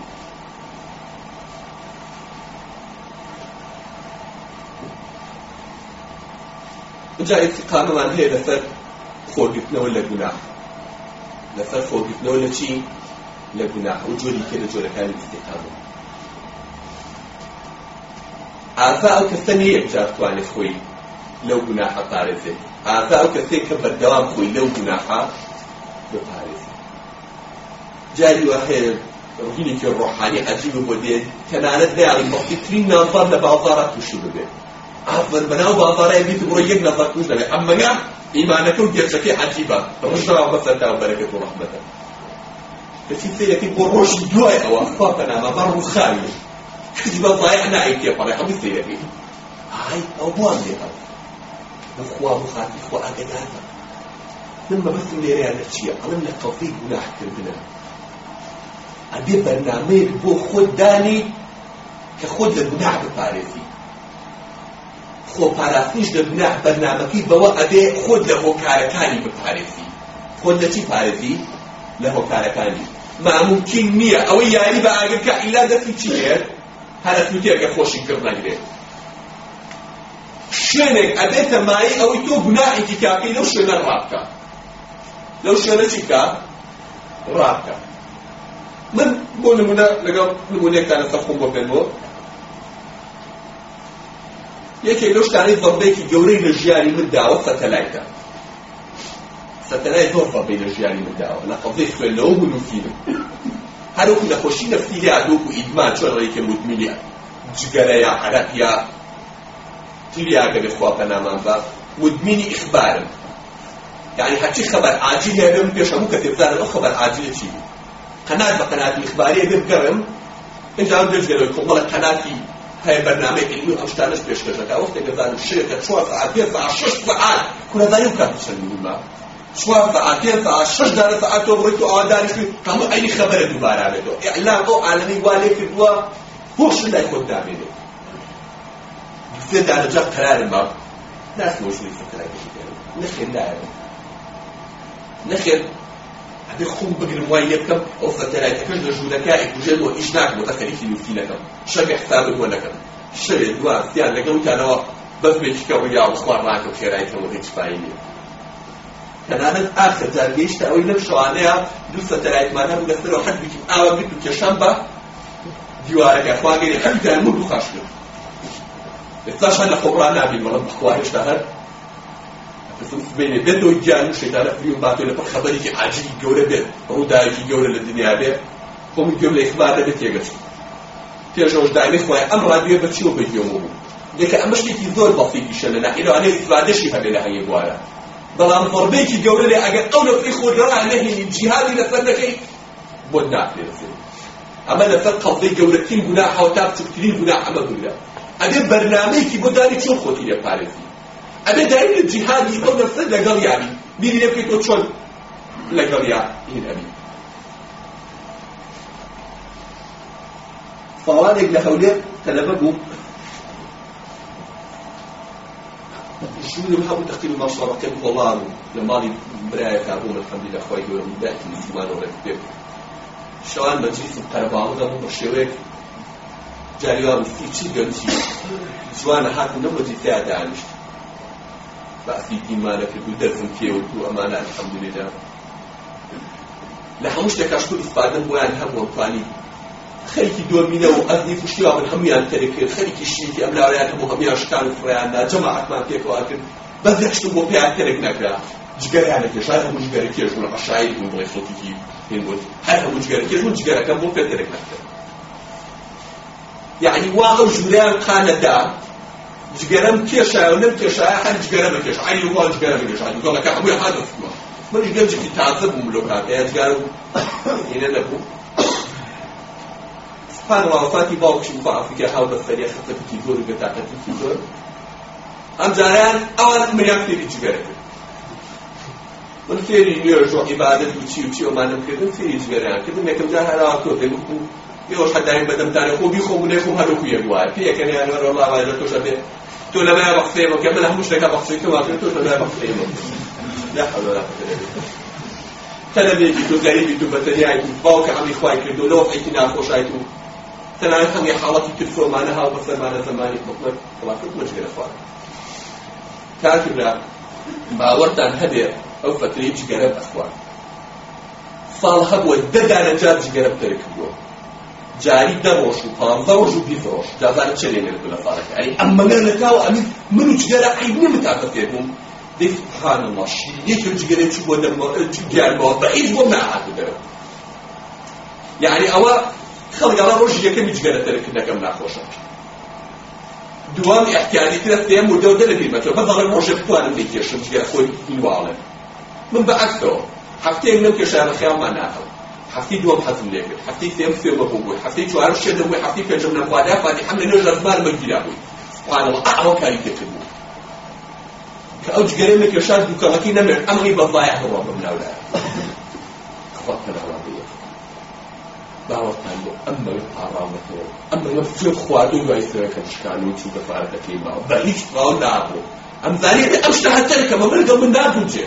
اینجا اتقاممان هەیە لەسەر خۆگرتنەوە لە گوناح لەسەر خۆگرتنەوە لە چی لە گوناح و جۆری کە لە جۆرەکانی استقامە ئافا ئەو کەسە نیە بجار توانێت خۆی لەو گوناحە پارێزێ ئافا ئەو کەسێک کە بەردەوام خۆی لەو گوناحە بپارێزێ جاری وە هەیە ڕوهینێکی ڕۆحانی عەجیب بۆ دێت تەنانەت دیاری مەختی ترین ناوزار لە باڵزارە تووشی ببێت ئافر بەناو بازارەیە بیت بۆ یەک نەفەر کوژ دەبێ ئەمەگە ئیمانەکە و گەرچەکەی عەجیبە ڕژەوە بە سەرتا و بەرەکەت و ڕەحمەتە دەچی سیرەکەی بۆ ڕۆژی دوای ئەوە خوا پەنامە بەڕ و خاوی کسی بە ضایع نایت تێ پەڕێ هەموو سیرەکەی ئای ئەو بوان دێتە بەخوا بخاتی خوا ئەگەداتە من بەبەستم لێرەیانە چییە ئەڵم لە تەوفیق گوناحکردنە ئەبێ بەرنامەیەک بۆ خۆت دانی کە خۆت لە گوناح بپارێزی خۆپاراستنیش لە گوناح بەرنامەکەی بەوە ئەبێ خۆت لە هۆکارەکانی بپارێزی خۆت لە چی پارێزی لە هۆکارەکانی مامومکن نییە ئەوەی یاری بە ئاگرکە ئیلا دەستی چیە هەرەتوتێکە خۆشی کرد نەگرێت شوێنێک ئەبێتە مای ئەوەی تۆ گوناحێکی کاپی لەو شوێنە ڕابکە لەو شوێنە چیکە ڕابکە من بۆ نمونە لەگەڵ نمونێکتانە سەخۆم بۆ بێنەوە یەکێک لەو شتانەی ضربەیەکی گەورەی لە ژیانی من داوە سەتەلایتە سەتەلای زۆر ضربەی لە ژیانی من داوە لە قەضەی خوێندنەوە بوون و فیلم هەروەکو نەخۆشی نەفسیری هاتووەکو ئیدمان چۆن ڕێیکە وتمینیە جگەرەیە عەرەقیە تریاگە بێخوا پەنامان بە ودمینی ئیخبارم يعني هاتشي خبر عاجل يا بيم بيش أبوك تبدأ خبر عاجل شيء قناة بقناة إخبارية بيم كرم أنت عم تجد لك والله قناتي هەیە بەنامەی ئیلمی ئەمشتانش پێشکەشەکە وەختێک دەزانم شێکە چوار سەعات پێ سەعات شش سەعات کوڕەزانی بکات بچەند بووما چوار سەعات پێ سەعات شش دارە سەعات تۆ بڕۆی تۆ ئەوان دانیشتوی هەموو ئەینی خەبەرە دووبارە بێتەوە ئیعلام ئەو عالەمی وا لێ کردووە هۆش لای خۆت دابێنێ سێ دارەجا قەرارم بە ناسمەوەشوی فکرەکەشی نەخێر دایە نەخێر ئەبێ خۆم بگرم وای لێ بکەم ئەو فەتەلایەتەکەش لە ژوورەکەی کوژێتەوە ئیش ناکەم بۆتە خەریکی نووسینەکەم شەکە حسابم بۆ نەکەم شەوێ دوازیان لەگەڵتانەوە بەفێکیکە ڕویا وسڵار ناکەم خێرایەوە هیچ پایی نیە تەنانەت ئاخر جار گەیشتە ئەوەی لەم شەوانەیە دوو فەتەلایەتمانە بوو لەسەرەوە حەد بکەم ئاوە بکەم کێشان بە دیوارەکە خواگەری هەمیدان و خاش کرد ئێستاش هەر لە خۆڕان نابین بەڵام بخوا هێشتا هەر بێنێ بێت و گیان و شێتانە فریون باتۆ لەپەر خەبەرێکی عاجلی گەورە بێت ڕووداوێکی گەورە لە دنیا بێت خۆم گوێم لە ئیخبار دەبێت تێگەچن پێشەوەش دامێ خۆی ئەم ڕادیۆ بەچیوە بە گوێمە بوو لێکە ئەمە شتێکی زۆر بەڵفیکیشە لە ناحیلوانێ ئیفادەشی هەبێ لە هەیە بوارە بەڵام ڕبێکی گەورە لێ ئەگەر ئەو لەفری خۆدەڕا نەهێنی جیهادی لەسەر دەکەی بۆ ناپێزێ ئەمە لەسەر قەڵدەی گەورەترین گونا هاوتا بچکترین گونا ئەمە گونا ئەگەر بەرنامەیەکی بۆ داری چۆن خۆتی لێ پارێزی ئەبێ دایک لە جیهادی ئەو نەفسە لەگەڵ یابی بیری لێ بکەیت تۆ چۆن لەگەڵ یا هین ئەبی فاوانێک لە هەولێر تەلەبە بوو شنو هاو تقريبا ما شاء الله كان والله لما لي برايه كابون الحمد لله خويا يقول من ذاك الزمان ولا كبير شلون بجيت في القرباء ولا مو بشويك جاري في شي جنتي جوانا هات نمجي فيها دانش بەعسی ئیمانەکرد و دەرزم پێوت و ئەمانە ئەلحەمدولله لە هەموو شتێکاش و ئیسپادن بۆیان هەبوو توانی خەریکی دووەمینەوە ئەزنی فشتیوان هەمویان تەرەکرد خەریکی شیتی ئەم لاوەیان هەموو هەمویان شکان و فڕیاندا جەماعەتمان پێکەوە کرد بەزەشتم بۆ پێیان تەرەک نەکرا جگەریانە کێشای هەموو جگەرە کێشبوون عەشایی بوون بڵێ خەڵکیکی پێم بۆت هەر هەموو جگەرە کێشبوون جگەرەکەم بۆ پێ تەرەک نەکرد یعنی وا ئەو ژووریان قانەدا جگەرم کێشایە و نەم کێشایە هەر جگەرەمە کێش عینی وڵا جگەرەمە کێش عینی گەڵەکە هەمووی هەر دەفکووە من گەنجێکی تازە بووم لەو کاتەیە جگەر هینە نەبوو سپان وڵاوفاتی باوکشم بە ئەفریقا هاو بە سەریە خەتەکی زۆر بە تاقەتێکی زۆر ئەم جاریان ئەوان مریان فێری جگەرەکە من فێری نوێژ و عیبادەت و چی و چی ئەومانم کردن فێری جگەریان کردن یەکەم جار هەراوە تۆ دەگوت بوو ئێوەش حەدایم بەدەمتانە خۆ بی خۆم بنێ خۆم هەروکو یەک وایە پێیەکەن یان وەرە وڵا وایە تۆشە بێ تۆ لەبەیە بەقسەیەمە کە من هەموو شتەکە بەقسەی تۆ واکرد تۆش لەبەیە بەقسەیەمە لا حول ولا قوة إلا بالله تەلەبێکی تۆ گەریبی تۆ بەتەریای و باوکە هەمی خوای کردو لەوە قەیتی ناخۆشایت و تەنانەت هەمی حاڵەتی ترفۆمانە هاو بەسەرمانە زەمانی مطلق بڵاکرد مەجگەرە خوار کاتبرا باوەڕتان هەبێ ئەو فترەی جگەرە بەخوار ساڵ هەبووە دەدانە جار جگەرە بتەرکردووە جاری دەڕۆژ و پانزە ڕۆژ و بیفرۆش جازانە چه لێ لێت لە فارەکە ئەی ئەم مەگەر نەکاو ئەمی من و جگەرە عیب نێ من تاکە پێ بووم دەی سبحان الله شیرینێکی جگەرە چی بۆ گیانەوە بە هیچ بۆم نەهاتو دەرەوە یعنی ئەوە خەڵگەڵە ڕۆژی یەکەمی جگەرە تەرکردنەکەم ناخۆشە دوام احتیاری کرد پێم و دەو دەرە بیمەتەوە بەڵێ ڕۆژە بتوانم بکێشم جگەر خۆی هیواڵێ من بە عەکسەوە هەفتەیەک لەو کێشانە خیاڵمان ناخەوە هەفتی دووەم حەزم لێکرد هەفتی سێم سێوە بووی هەفتی چوارم شێدە بووی هەفتی پێنجم نەخوادا فاتحەم لە نوێژ ئەزمار مەگیرا بووی سبحانەوە ئەوە کاری تێکرد بوو کە ئەو جگەرێمە کێشار دووکەڵەکی نەمێت ئەمری بەڵایە هەوە بەم ناولایە باوەستان بۆ ئەمە ئاڕامەتەوە ئەمە فێ خوارد و دوای سەرەکە شکان و چوو بەفارەتەکەی ماوە بە هیچ باو نابوو ئەمزانی ئەم شتە هەتەر کە بە مرگە من نابوو جێ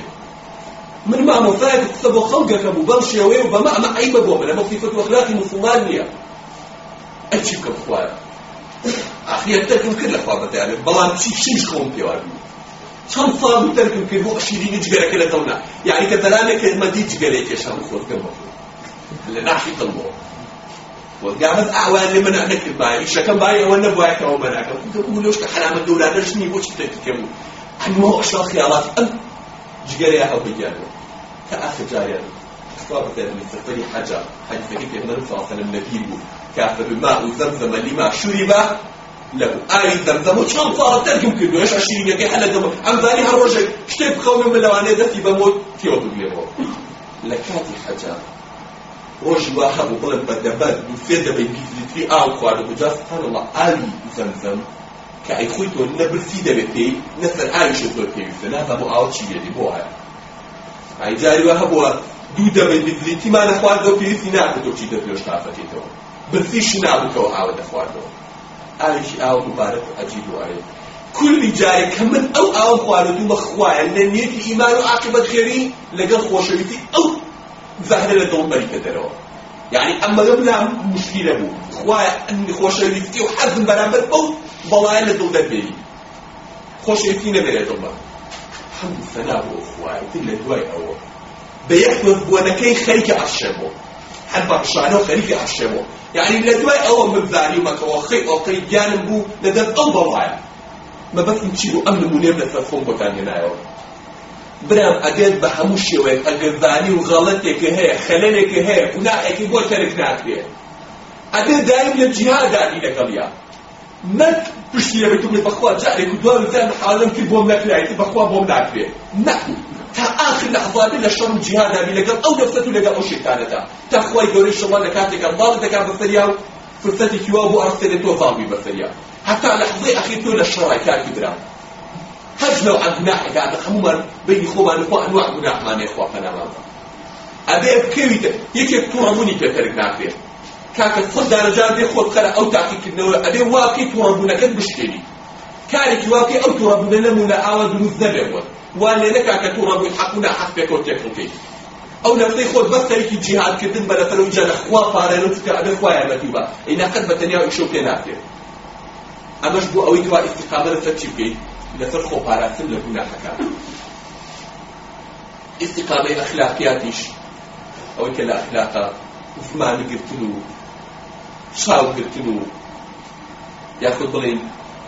من ما مفاهيم كتب وخلقك ابو برشي ويو بما ما عيب ابو من ابو في فتوى اخلاقي مثمانيه اتشك اخوان اخي اتركم كل اخوان يعني بلان شي شي شكون بيوابي چند سال تركم كل بو شيرين يجرى كده تونا يعني كدلانه كلمه دي تجرى كي شام خود كم لناحي طلبه وقامت اعوان لمن احنا كباي شكم باي وانا باي كمان انا كنت اقول لك حرام الدوله ليش ني بوش تتكلم انواع اشياء خيارات جگەرەیە ئەو بگیانەوە کە ئاخر جاریان خوا بکەن من سەفەری حەجا حەدیثەکەی پێغمبەر صلی الله عليه نەبیر بوو کافر الماء زمزم لما شرب له ئاوی زەمزەم و چەند ساڵ دەرگم کردووە ێشە شیرینەکەی هەلە دەمە ئەمزانی هەر ڕۆژێک شتێک بخەونم بە لەوانەیە دەستی بەمۆ تێوە بگرێەوە لە کاتی حەجا ڕۆژی وا هەبوو بڵێن بەدەبەر دوفێ دەبەی بیتری ئاو خواردە بجاستان الله ئاوی زەمزەم کە ئەی خۆی تۆ نە برسی دەبێت پێی نە سەرعاویشە تۆ پێویستە ناتا بۆ ئاو چی بێتی بۆ هەر ئەینجاری وە هەبووە دوو دەبێت بزلیتیمانە خواردەوە پێویستی ناکە تۆ چی دەپێش تافەتێتەوە برسیش نابووکەوە ئاوە دەخواردەوە ئاویشی ئاوە مبارەت عەجیب و ئاوێت کولی جارێک کە من ئەو ئاوە خواردوومە خوایە لە نیەتی ئیمان و عاقبەت خێری لەگەڵ خۆشەویستی ئەو زەهرە لە دڵ بەریتە دەرەوە یعنی ئەمەگەم لام مشکیلە بوو خوایە خۆشەویستی و حەزم بەرامبەر بەو بەڵایە لە دڵ دەبێی خۆشێتی نەبێتەوە بە حەمد سەنا بۆ خوای تر لە دوای ئەوە بە یەک بۆنەکەی خەریکە عەرشە بۆ هەر بەڕشانە و خەریکە عەرشە بۆ یعنی لە دوای ئەوە مبزانی مەکەوە خەی ئۆقەی گیانم بوو لەدەر ئەو بەڵایە مەبەستم چی بوو ئەم نمونێم لەسەر خۆم بۆتان هێنایەوە برام ئەگەر بە هەموو شێوەیەک ئەگەردانی و غەڵەتێکە هەیە خەلەلێکە هەیە گوناحێکی بۆ تەرک ناکرێت ئەگەر دایم لە جیهادانی لەگەڵیا مەرد پشتی لەبێت بێت بەخوا جارێک و دوام زیان حاڵم کرد بۆم نەکرایەتی بەخوا بۆم ناکرێت نەکو تا آخر لحظات لە شەڕ و جیهادابی لەگەڵ ئەو نەفسەت و لەگەڵ ئەو شێتانەتا تا خوای گەورەی شەڵا لە کاتێکە باڵ دەکات بەسەریا و فرسەتێکی وا بۆ ئەرسێت تۆ باڵبی بەسەریا حتا لەحظەی ئەخیر تۆ لە شەڕای کار کردرا هەر لەو عەناحەکە ئەدە هەمومان بینی خۆمان لەخوا ئەنواع گوناحمانەی خوا پەنامان ئەبێ بکەویتە یەکێک توڕەمونی پێتەرک ناکرێت کاکە خۆت دارەجار بێ خۆت خەرە ئەو تاقیکردنەوە ئەبێ واقعی تووڕەبوونەکەت بشکێنی کارێکی واقعی ئەو تووڕەبوونە نەمونە ئاوە دروست نەبێەوە وا لێ نەکا کە تووڕەبووی حەقونا حەق پێکەوت تێکڕکەی ئەو نەفتەی خۆت بەستەرێکی جیهادکردن بە لەفەر ئەوجا لە خوا پارێنت کە ئەبێ خوایان نەتیوە ئیناقەت بە تەنیا ئیشەو پێ ناکرێت ئەمەش بۆ ئەوەی کەوا ئیستیقامە لەسەر چی بکەیت لەسەر خۆپاراستن لە گوناحەکان استقامەی ئەخلاقیاتیش ئەوەی کە لە ئەخلاقە عثمانگرتن و شاڵکردن و یاخود بڵین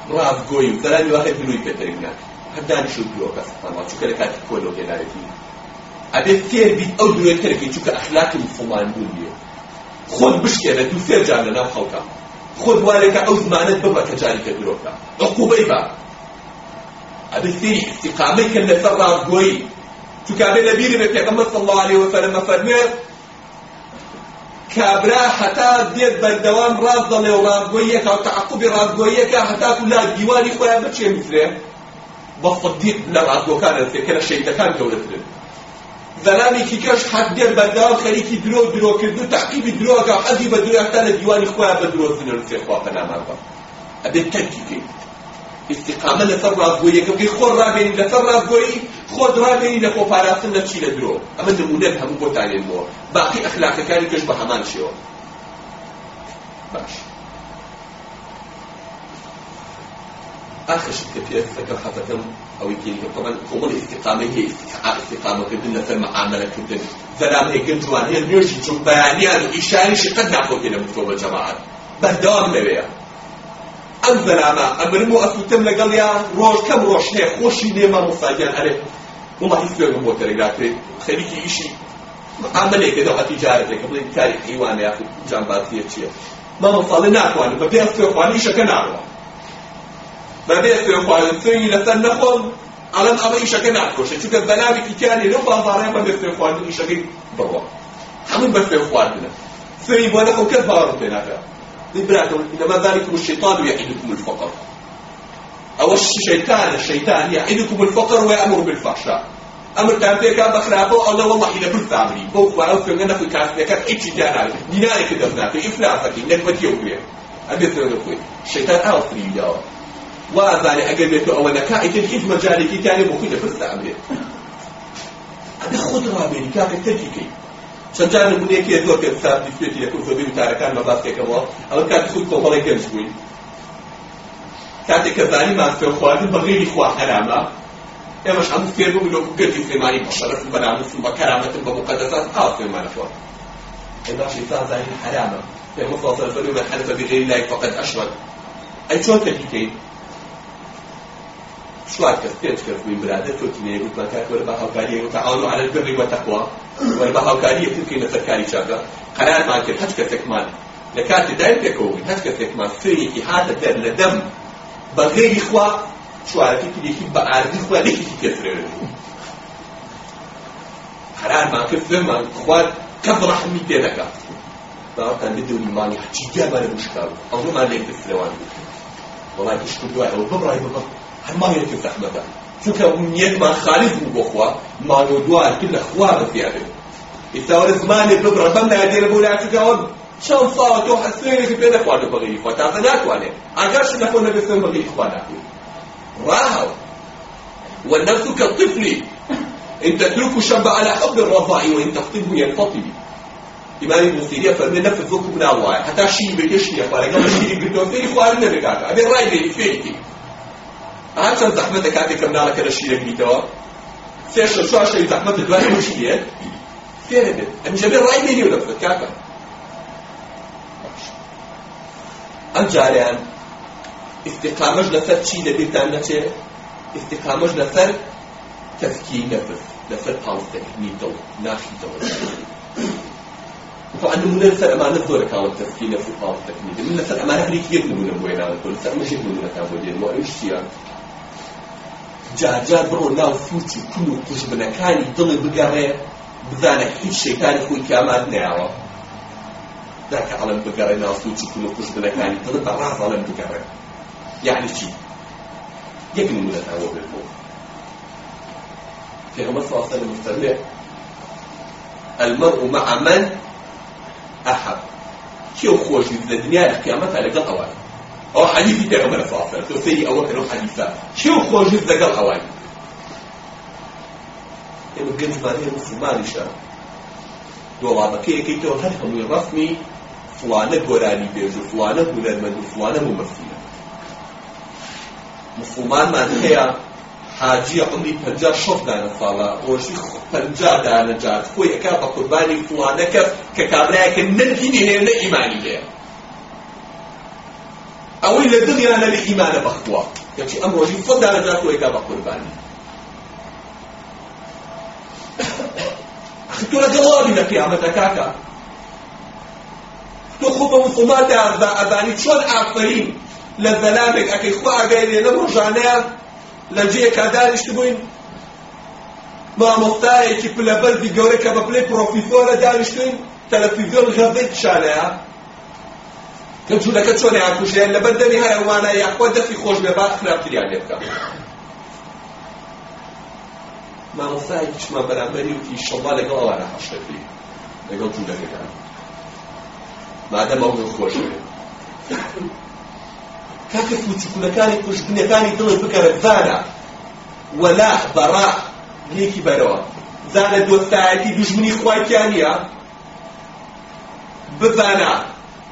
ڕافگۆی و دەرانی واخی بنووی پێتەرین ناک هەر دانیشو درۆ کەس ئەما چووکە لە کاتی کۆلۆ هێنارەتی ئەبێت فێر بیت ئەو درێتەرەکەی چووکە ئەخلاقی مسڵمان بوون نیە خۆت بشکێنە دوو فێر جان لەناو خەڵکە خۆت وارێکە ئەو زمانت ببە کە جاری کە درۆکە عقوبەی با ئەبێت فێری استیقامەی کرد لەسەر ڕافگۆی چووکە ئەبێت لەبیری بێت پێغەمبەر صلی الله عليه وسلم فەرمێت کابرا حتا دێت بەردەوام ڕاز دەڵێ و ڕادگۆیەکە و تەعقوبی ڕادگۆیەکە هەتاکو لا دیواری خۆیان بچێ بفرێ بە صدیق لە ڕادگۆکانە دێت کە لە شەیدەکان گەورەترێت زەلامێکی کەش حەت دێت بەردەوام خەریکی درۆ درۆکرد و تەعقیبی درۆکە و حەزی بە درۆ هەتا لە دیواری خۆیان بە درۆ سنرسێ خوا پەنامان بە ئەبێت تەرکی کرد استقامه لسر رازگویی که که خود را بینی لسر رازگویی خود را بینی لخو پاراستن لچی لدرو اما نمونه همو بوتانین بو باقی اخلاق کاری کش به همان شیو باش آخر شد که پیرس سکر حتتم او یکی طبعا قبول استقامه هي استقامه بدون لسر معامله کردن زلام هیکن جوان هی نیوشی چون بیانیان اشاری شقد نخوکی نمتو بجماعت بردام نویه ئەم زەنانە ئەمرم و ئەسووتم لەگەڵیان ڕۆژ کەم ڕۆژ هەیە خۆشی نێما مفاگیان هەرێ وما هیچ فێرم بۆ تەرەگراتێ خەریکی ئیشی عملێکە دەو ئەتیجارێکە بڵێن کاری حیوانە یاخود جانباتیە چییە ما مفاڵێ ناتوانم بەبێ فێخوانیشەکە ناڕوە بەبێ فێخوارن فێنی لەسەر نەخۆم ئەڵەن ئەمە ئیشەکە ناکۆشە چونکە بەناوێکی کاری لەو بازاڕیان بەبێ فێخواردن ئیشەکەی بڕوە هەموو بە فێخواردنە فێنی بۆ نەخۆ کەس باوەڕم پێ ناکات ببراكم إنما ذلكم الشيطان يعدكم الفقر أو الشيطان الشيطان يعدكم الفقر ويأمر بالفحشاء أمر كان بيك بخرابه أو والله إذا بالفامري بوك وأو في أنا في كاس لك إيش جانا دينارك درناك إفلافك إنك ما تيوكلي أبي تقول أخوي الشيطان أو فريدا وأذاني أقبلت أو نكائك الحج مجالك كان بوكي لفرس أبي أنا خد رابي نكاك تجيكي چەندجار نمونەیەکی تۆ کە ساتیفکێتی یەکوم کۆبی وتارەکان بە باستێکەوە ئەوە کات سوود کۆڵی گەنج بووین کاتێک کە زانی ماستێ خواردن بە غیری خوا حرامە ئێمەش هەموو فێر بوو لەو گەردی سلێمانی بە شەرەفم بە ناموسم بە کەرامەتم بە مقەدەسات ئاو سلێمانەخوا ئێمەش ئینسان زانی حرامە پێمە صلی الله عليه وسلم حلف بغير الله فقد اشرك اي شلون تبيكين چوار کرد پێنج کرد بووی برادە تۆکی نەیە گوت بەکار وەرە بە هاوکاریە و تەعاون عەلە البری وەتەقوا وەرە بە هاوکاریە بکەینە سەر کاری چاکە قەرارمان کرد هەچ کەسێکمان لە کاتی دای پێکەوە بووین هەچ کەسێکمان فێنێکی هاتە دەر لە دەم بە غێری خوا چوارەتی پلێکی بە ئاردی خوا لێکی کەسرێت قەرارمان کرد فێمان خوا کەم ڕەحمی پێ دەکات باوەتان بدونی مانی حەچی دیابارە مشکا بوو ئەوڕۆمان لێک دەسرەوان بوو وڵای گەشت کردوای ئەوە بمڕای بمڕ هەمانێکی زەحمەتە چونکە نیەتمان خالیز بوو بۆ خوا مانۆ دوار کرد لە خوا بەزیادێت ئێستاوە زمانێک بۆ ڕەسەم نادێرە بۆ لا چونکەەوە چەند ساڵە تۆ حسێنێکی پێ نەخواردە بەغیری خوا تازە ناتوانێت ئاگاش نەخۆ نەبێسم بەغیری خوا ناکرێت راهەوە والنفس كالطفل إن تتركه شب على حب الرضاع وإن تخطبه ينفطم ئیمانی موسیریە فەرمێ نەفت وەکو بناوایە هەتا شیری بێتێ شیرە خوارەکە بە شیری بردۆ فێری خوارد نەبێ کاکە ئەبێ ڕای بێری فێریتی ئەم چەند زەحمەتە کاتێک کە منداڵەکە لە شیرەک بیتەوە سێ شە چوار شەوی زەحمەتە دوای وشیە فێرە بێت ئەمجە بێ ڕای بێنی و دەفرێت کاکە ئەم جاریان استقامەش لەسەر چی لەبیرتان نەچێ استقامەش لەسەر تەسکین نەفس لەسەر پاڵستەکردنی دڵ ناخی دڵ طبعا نمونه لسر امانه زوره كانت تسكينه في الفاظ التكنيك من لسر امانه هريك يد نمونه بوينه لسر مش نمونه كان بودين مو ايش يعني جارجار بڕۆ ناو سوچی پول و قوشبنەکانی دڵی بگەڕێ بزانە هیچ شەیتانی خۆی کامات نیاوە داکە ئەڵم بگەڕێ ناو سوچی پول و قوشبنەکانی دڵت بەڕاز ئەڵم بگەڕێ یعنی چی یەک نمونەت ئەوە بێت بۆ پێغەمبەر صلی الله عليه وسلم فەرمێ المرء مع من أحب كيو خوش لدنيا القيامة لقل أولا ئەو حەنیفی پێغەمبەر صلی الله علیه و سلم سەری ئەوە کەنەوە حەنیفە چێو خۆشیت لەگەڵ ئەوەی ئێمە گەنجمانەیە مسلمانیشە دۆڵابەکەیەکەی تۆ هەر هەمووی ڕەسمی فلانە گۆرانی بێژ و فلانە هونەرمەند و فلانە ممەسیلە مسلمانمان هەیە حاجی عمری پەنجا شەف دانە ساڵە ڕۆژی پەنجا دانە جات خۆی ئەکا بە قوربانی فلانە کەس کە کابرایەکە نەبینی هەیە نە ئیمانی هەیە ئەوەی لە دڵیان نەبێ ئیمانە بەخوا یەکچی ئەم ڕۆژی فەدا لەداتەوەیدا بە قوربانی تۆ لەگەڵ ئەوی لە قیامەتە کاکە تۆ خۆ بە مسلماندا ئەزانی چۆن ئافرین لە زەلامێک ئەکەی خوا ئەگەیرێ لەم ڕۆژانەیە لە جێکا دانیشت بووین مامۆستایەکی پلەبەردی گەورە کە بە پلەی پرۆفیسۆرە دانیشتوین تەلەفیزۆر غەزەی شانەیە ئەم جوولەکە چۆنیان کوژێن لەبەر دەمی هەروانە یاخوا دەفی خۆش بێ با خراپتریان لێ بکە مامۆستای چمە بەرامبەری وتی شەڵا لەگەڵ ئەوانە هەشتەکری لەگەڵ جوولەکەکان مادەم ئەو خۆش بێ کاکە فوچکونەکانی کوشتنەکانی دڵی بکەرە زانە وەلا بەڕا لێکی بەرەوە زانە دۆستایەتی دوژمنی خوایتیان نیە بزانە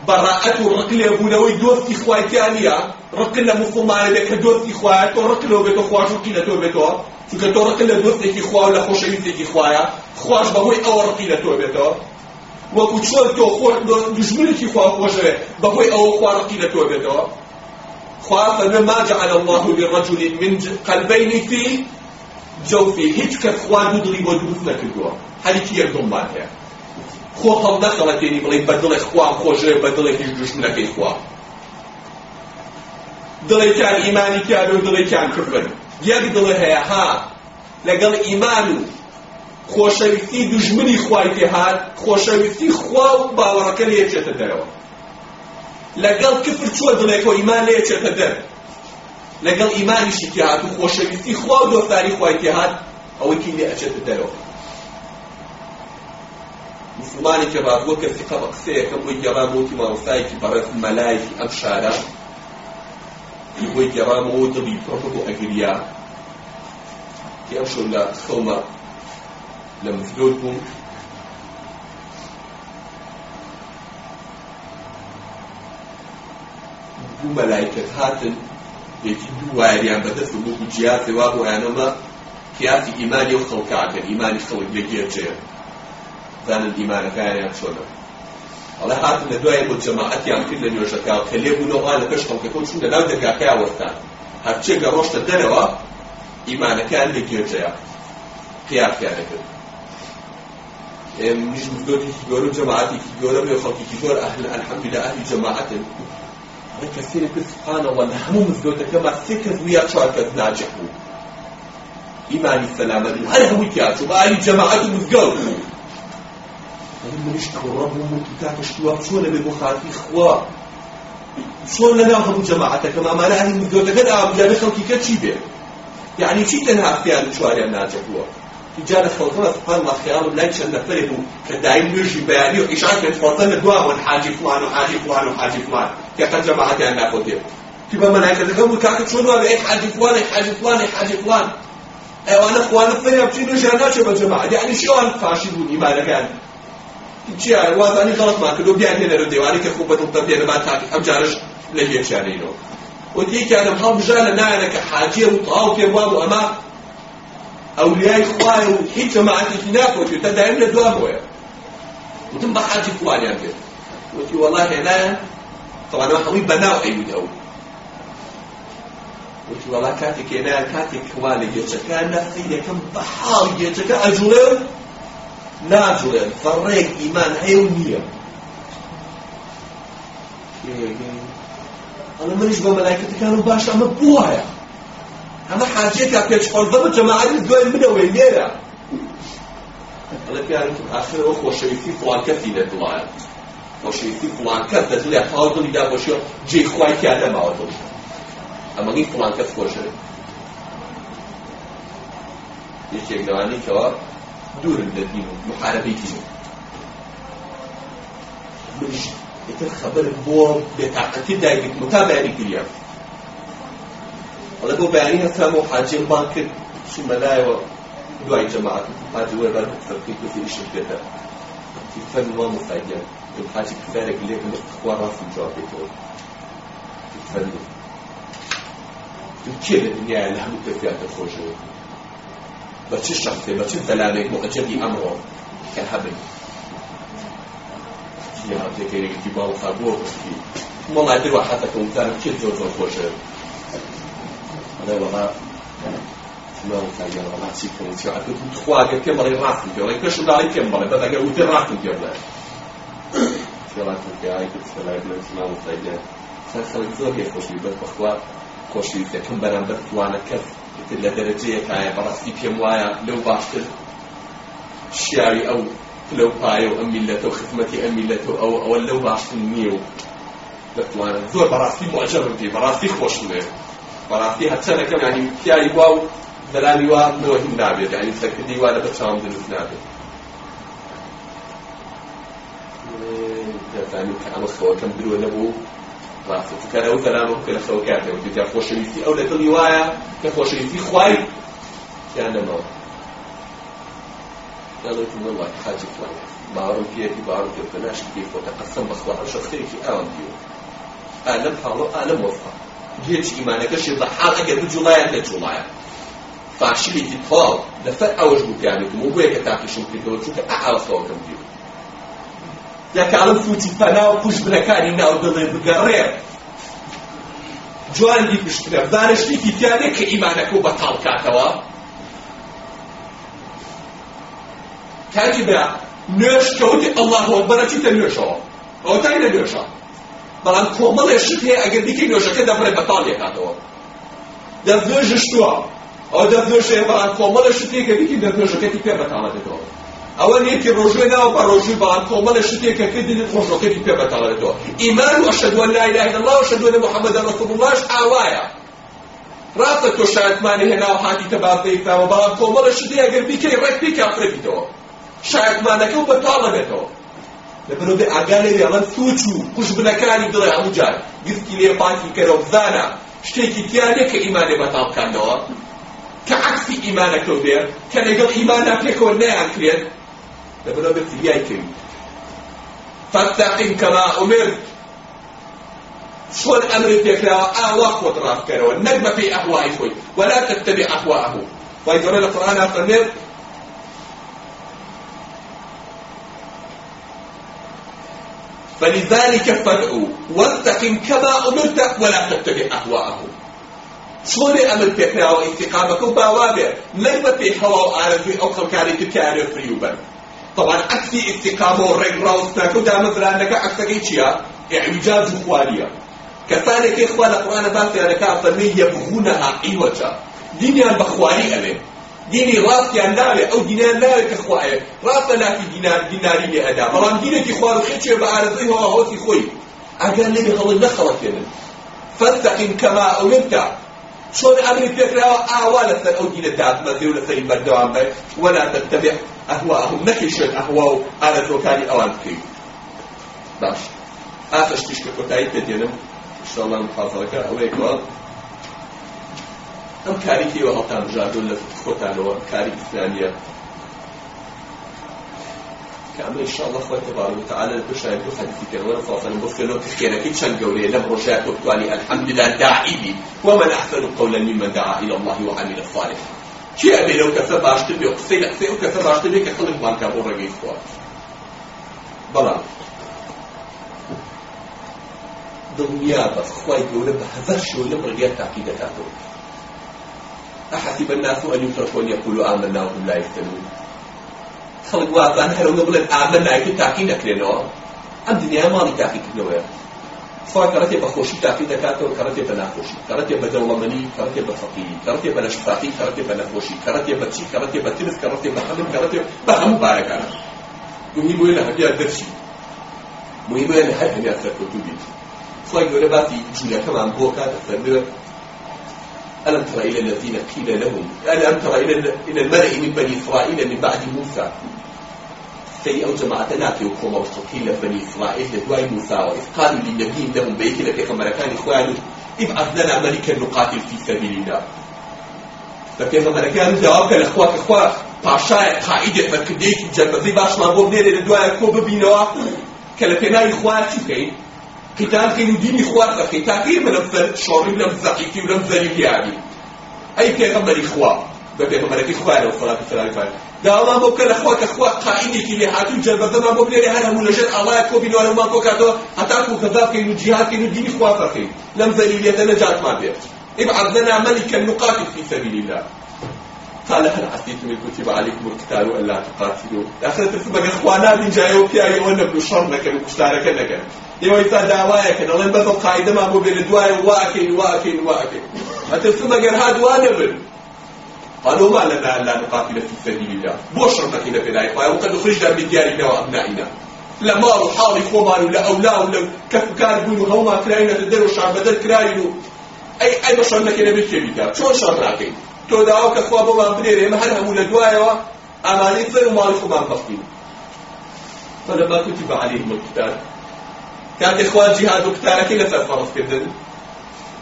بەڕاعەت و ڕق لێبوونەوەی دۆستی خوایتیان نیە ڕق لە مسلمانە بێت کە دۆستی خوایە تۆ ڕق لەوە بێتەوە خواشوقی لە تۆ بێتەوە چونکە تۆ ڕق لە دۆستێکی خوا و لە خۆشەویستێکی خوایە خواش بەهۆی ئەوە ڕقی لە تۆ بێتەوە وەکو چۆن تۆ دژمنێکی خوا خۆشەوێ بەهۆی ئەوە خوا ڕقی لە تۆ بێتەوە خوا فەرمێ ما جعل الله لرجل من قلبين في جوفه هیچ کەس خوا دوو دڵی بۆ دروست نەکردووە هەر یەک دڵمان هەیە خۆت هەڵ نەکەڵە پێنی بڵێ بە دڵێ خوام خۆشەوێ بە دڵێکیش دوشمنەکەی خوا دڵێکیان ئیمانی کیان و دڵێکیان کفرن یەک دڵێ هەیە هات لەگەڵ ئیمان و خۆشەویستی دوژمنی خوای تێهات خۆشەویستی خوا و باوەڕەکە لێچێتە دەرەوە لەگەڵ کفر چوە دڵێکەوە ئیمان لێچێتە دەر لەگەڵ ئیمانیشی تێهات و خۆشەویستی خوا و دۆفتاری خوای تێهات ئەوەی کی لێ ئەچێتە دەرەوە مسلمانی کە بابووە کە فقە بە قسەیەکەم بۆی گەڕامەوەتی مامۆستایەکی بەڕێز مەلایەکی ئەم شارە بۆی گەڕامەوە دڵی پڕ بۆ ئەگریا کە ئەم شەو لە خەومە لە مزگەوت بووم دوو مەلایکت هاتن یەکی دوو وایریان بەدەست بوو گوجیاتێ وا بۆ یانەمە قیاسی ئیمانی و خەڵکە ئەگەن ئیمانی خەڵک لەگێ جێت حەقدانن دیمانەکانیان چۆنە ئەڵێ هاتن لە دوای بۆ جەماعەتیان کرد لە نوێژەکە کە لێبوونەوە لە پێش خەڵکەکە چون لەناو دەرگاکەیا وەرتان هەرچێکە ڕۆشتە دەرەوە ئیمانەکان لە گێژەیە پیاکیانەکرد منیش گفتۆتێکی گۆرە و جەماعەتێکی گۆرە بێ خەڵکێکی زۆر ئەهل ئەلحەمدولە ئەهلی جەماعەتن کەسێک کرد سبحانەوە لە هەموو مزگەوتەکەمان سێ کەس بوو یا چوار کەس ناجح بوو ئیمانی سەلامەت هەر هەمووی تیاچوو بە ئالی جەماعەت و مزگەوت بوو منیش کڕە بووم و تاکەش وەک چۆنە بێ بۆ خاتی خوا چۆن لەناو هەموو جەماعەتەکەم ئەمانە هەنی مردۆتەکەت ئابجانە خەڵکیکە چی بێ یعنی چی تەنها ئەختیار و چواریان ناجەبووە تجارة خلطنا سبحان الله خيار لا يشن فرق كدائم يجي بياني وإشعار كانت خلطنا دواء والحاجي فلان وحاجي فلان وحاجي فلان كقد جماعتي أنا أخذ تبقى ملائكة تقوم كاكت شنو أبي إيه حاجي فلان إيه حاجي فلان إيه حاجي فلان أنا أخوانا فريق بشي نجانا شبه جماعة يعني شو أنا فاشلوني ما لقاني چیان وازانی خەڵکمان کردو بیان هێنەرە دێوانی کە خۆ بەدڵتە پێنەما تاک ئەم جارش لە هێرچیانەینەوە وتیکیانم هەڵبژا لە نایەنە کە حاجیە و تەواو پێم وابوو ئەمە ئەولیای خوای و هیچ جەماعەتێکی ناکۆچێت تا دایم لە دوامەوەیە وتم بە حاجی کوانیان پێت وتی وەڵا هێنایە طبعا هەمووی بەناو ئەیود ئەو وتی وەڵا کاتێک هێنایە کاتێک خوا لە گێچەکە نەفتی یەکەم بە حاڵ گێچەکە ئەجوڵێ ناجوێن فەڕێک ئیمان هەیە و نییە ئەڵە منیش بۆ مەلایکەتەکان و باش ئەمە بووایە ئەمە حاجێکە پێچخۆڵ بەمە جەماعەت دوێن منەوەی لێرە ئەڵە پیارم ئاخرەوە خۆشەویستی فڵاکەتی دەدوایە خۆشەویستی فڵاکەت دەدلێ خاڵ دڵیدا بۆشیە جێی خوای کیا دەماوە دڵ ئەمەگەی فڵاکەت خۆشەوی یەکێک لەوانەی کەەوە دوورن لە دین و محارەبەی دین منش ئتر خەبەرم بۆ بێتاقەتی دایگتم تا بەیانی گریە ئەڵە بۆ بەیانی هەستام و حاجێم بان کرد چوومە لایەوە دوای جەماعەت حاجی وەربەر فەرقی کوزی ئیشم پێدا فەروا مفەدیە دم حاجی کفارێک لێک لە خوا ڕاستم جواب بێتەوە فەروا دم کێ لە دنیای لە هەموو کەفیاتە خۆشەوە بە چ شەختێ بە چ دەلالێک بۆ ئەجەبی ئەمڕۆ کە هەبێ هاتێکەیەکی باڵخا بۆ گفتی وڵای دروا حەتەکەمتان چێت زۆر زۆر خۆشە ئەڵێ وەڵا ماڵتانیڵاتی کەمتیە خواگە پێم بەڵێ ڕاستم پێڵێ پێشم داڵی پێم بڵێ بەدەگەر وتێ ڕاستم پێ بڵێ فێڵاتم پێی کرد سەلای بڵێ ماڵتانیە سەر خەڵک زۆر پێ خۆشی بەر بەخوا خۆشی دەکەم بەرامبەر توانە کرد لە دەرەجەیەکایە بەڕاستی پێم وایە لەو باشتر شیاوی ئەو لەو پایە و ئەمیلەتە و خزمەتی ئەمیلەتە و ئەو ئەوە لەو باشتر نییە و دەتوانن زۆر بەڕاستی مواجەم پێ بەڕاستی خۆشم لێ بەڕاستی هەچەرەکەم ینی پیاوی وا و دەرانی وا نەوە هین نابێت ینی سەرکردی وا لە بەچاوم دروست نابێت دەزانین کە ئەمە خەوەکەم درۆ نەبوو ڕاستە تکارە ئەو کەلامە بکە لە خەوە کاتەوە دیتیا خۆشەویستی ئەو لەگەڵی وایە کە خۆشەویستی خوای یان لەمەوە دەڵێتم وەڵای حاجی فڵان باڕم پێتی باڕم پێ بەناشی پێی خۆتە قەسەم بەخوا ئەو شەخصەیەکی ئاوم دیوە ئالەم حاڵە ئالەم وەفقا هیچ ئیمانەکەشی بە حاڵ ئەگەر بجوڵایە لە جوڵایە فاشیلێکی تەواو لەسەر ئەوەش بوو پیانێتم و بۆیە کە تاقیشم کردەوە چونکە ئاڵەخەوەکەم دیوە یەکەڵم فوتی پەنا و کوشبرەکانی ناو دڵێ بگەڕێ جواندی پشترە دانشتێکی تیانێک کە ئیمانەکە و بەتاڵ کاتەوە کاتی برا نوێش کەوتی ئەڵڵاه وەکبەرەتی تە نوێشەوە ئەوە تای لە نوێشە بەڵام کۆمەڵێشت هەیە ئەگەر دیکەی نوێشەکە دەبڕێ بەتاڵێ کاتەوە دەردوێژشتووە ئەو دەردوێشەیە بەڵام کۆمەڵێشت هەیە کە دیکەی دەردوێژەکەتی پێ بەتاڵە دێتەوە ئەوە یەکی ڕۆژوی ناوە بە ڕۆژوی بەڵام کۆمەڵە شتێکە کردنی خۆشۆکەی پێ بەتەڵێتەوە ئیمان و شەدوان لا إله إلا الله و شەدوان محەممەد ڕسوڵ اللهش ئاوایە ڕاستە تۆ شایەتمانی هێنا و حادیتە بازەیتاوە بەڵام کۆمەڵە شتەیە ئەگەر بیکەی ڕێک پێی کافرەبیتەوە شایەتمانەکە و بەتاڵە بێتەوە لەبەرەوەی ئاگالێ ئەڵەن سوچ و خوشبنەکانی دڵێ هەموو جار گرتی لێ پاکی کەرە و بزانە شتێکی تیانێک کە ئیمانێ بەتاڵکاندەوە کە عەکسی ئیمانەکەوت بێت کە لەگەڵ ئیمانە پێکەوە نەیان کرێت لەبرا بەتریای کرد فاتقیم کەما عمر شۆن ئەمری پێکراوە ئاوا خۆت ڕاستکەرەوە نەک بە پێی ئەهوای خۆی وەلا تتبع ئەهواءه وای گەورە لە قورئانا فەرمێت فلذلك فادعوا واستقم كما أمرت ولا تتبع أهواءهم چۆنێ ئەمر پێکراوە ئیسیقامەکە و باوا بێ نەک بە پێی هەوا و ئارەزوی ئەو خەڵکانی تر کارێ فریوبەر طبعا عكسي استقامه والرق راوستاك ودام فرانك عكسك چيا اعوجاج خواليا كسانك اخوة القرآن باسي انا كافرمي يبغونها عوجا دينيان بخواري امين دینی ڕاستیان ناوێ ئەو دینیان ناوێت کە خوایە ڕاستە ناکی دینار دیناری لێ ئەدا بەڵام دینێکی خوارخێکێ بە ئارزەی هەوا هۆتی خۆی ئەگەر لێ هەڵی نەخەڵەتێنن فەستەقیم کەما ئەوێتکە چۆن ئەمری پێکراوە ئاوا لەسەر ئەو دینە دادمەزێ و لەسەری بەردەوام بێ وەلا تتبع ئەهواهم نەکەیشێت ئەهوا و ئارەتۆکانی ئەوان بکەیت باش ئاخش تیشکە کۆتایی پێدێنم شڵام حافەکە ئەوەیەوە ئەم کاریکیەوە هەڵتان ژادۆ لە خۆتانەوە کاری ئیسلامیە كامل إن شاء الله أخوة تبارك وتعالى بشاي بخدي كان ولا فاصل بخلو كان أكيد شن قولي لم رجعت الحمد لله داعي ومن أحسن قولا ممن دعا إلى الله وعمل صالحا کێ ئەبێ لەو کەسە باشتر بێ قسەی لە قسەی ئەو کەسە باشتر بێ کە خەڵک بانکە بۆ ڕێگەی خۆ بەڵام دڵنیا بە خخوای گەورە بە هەزار شۆلە بڕگەیە تاقی دەکاتەوە أحسب الناس أن يتركوا أن يقولوا آمنا وهم لا يفتنون خلق واقعا هل هم بلد آمنا يكون تاقي نكرنوا أم دنيا مالي تاقي كنوا خوا کەڕەتێ بە خۆشی تاقی دەکاتەوە کەڕەتێ بە ناخۆشی کەڕەتێ بە دەوڵەمەنی کەڕەتێ بە فەقیری کەڕەتێ بە نەشفاقی کەڕەتێ بە نەخۆشی کەڕەتێ بە چی کەڕەتێ بە ترس کەڕەتێ بە خەلم کەڕەتێ بە هەموو بارەکانە دومی بۆیە لە هەبیا دەرچی مهمە لە هەر هەمیا سەرکەوتوو بیت خی گەورە باتی جوولەکەمان بۆ کاتەفەردوە ألم تر إلى الذين قيل لهم ألم تر إلى الملأ من بني إسرائيل من بعد موسى سەی ئەو جەماعەتە ناکێ و کۆمەڵ خەڵکی لە بەنی ئیسرائیل لە دوای موساوە قالوا للنبي لهم بەیەکی لە پێغەمبەرەکانی خۆیان ابعث لنا ملكا نقاتل في سبيل الله لە پێغەمبەرەکان جواب کە لە خوا کە خوا پاشایە قاعدێک بەرکردەیەکی جەربەزەی باشمان بۆ بنێرێ لە دوایە کۆ ببینەوە کە لە پێناوی خوا چی بکەین قتال كانوا ديني خوار أخي تاكير من الفرد شعوري من الزقيكي من الزريكي يعني أي كي غمر إخوة بە پێغمبەرەکەی خوارەوە خۆڵاتی فراوی فارد داوام بۆ بکە لە خوا کە خوا قائینێکی لێ هاتوون جەربەردەمان بۆ بنێرێ هەر هەموو لەژێر ئەڵایە کۆبینوارەمان بۆ کاتەوە هەتا کوکەدا بکەین و جیهاد بکەین و دینی خوا فەرقین لەم ذەلیلێتە نەجاتمان بێت ابعث لنا ملكا نقاتل في سبيل الله قال هل عسيتم ان كتب عليكم القتال الا تقاتلوا اخر تسبق اخوانا من جايو بياي وانا بشر لك وكشتارك لك يو يتا دعوايك انا لن بس قاعده ما بين الدواي واكل واكل واكل هتسبق هاد وانا قالوا ما لنا أن لا نقاتل في سبيل الله بوش رمتنا في ذلك وقد أخرجنا من ديارنا وأبنائنا لما حاڵی خۆمان و لە ئەولا و لە کەفکار بوون و هەوما کراینە لە دەر و شاربەدەر کراین و ئەی ئەی بە شەڕەکەێنە بکێویدا چۆن شەڕاکەین تۆ داوا کە خوا بەڵام برێرێ ئێمە هەر هەموو لە دوایەوە ئامانەی فەر و ماڵی خۆمان بەخین فەلەما کوتیبە عەلەیهمە القیتال کاتێک خوا جیهاد و قتالەکەی لەسەر فەرز کردن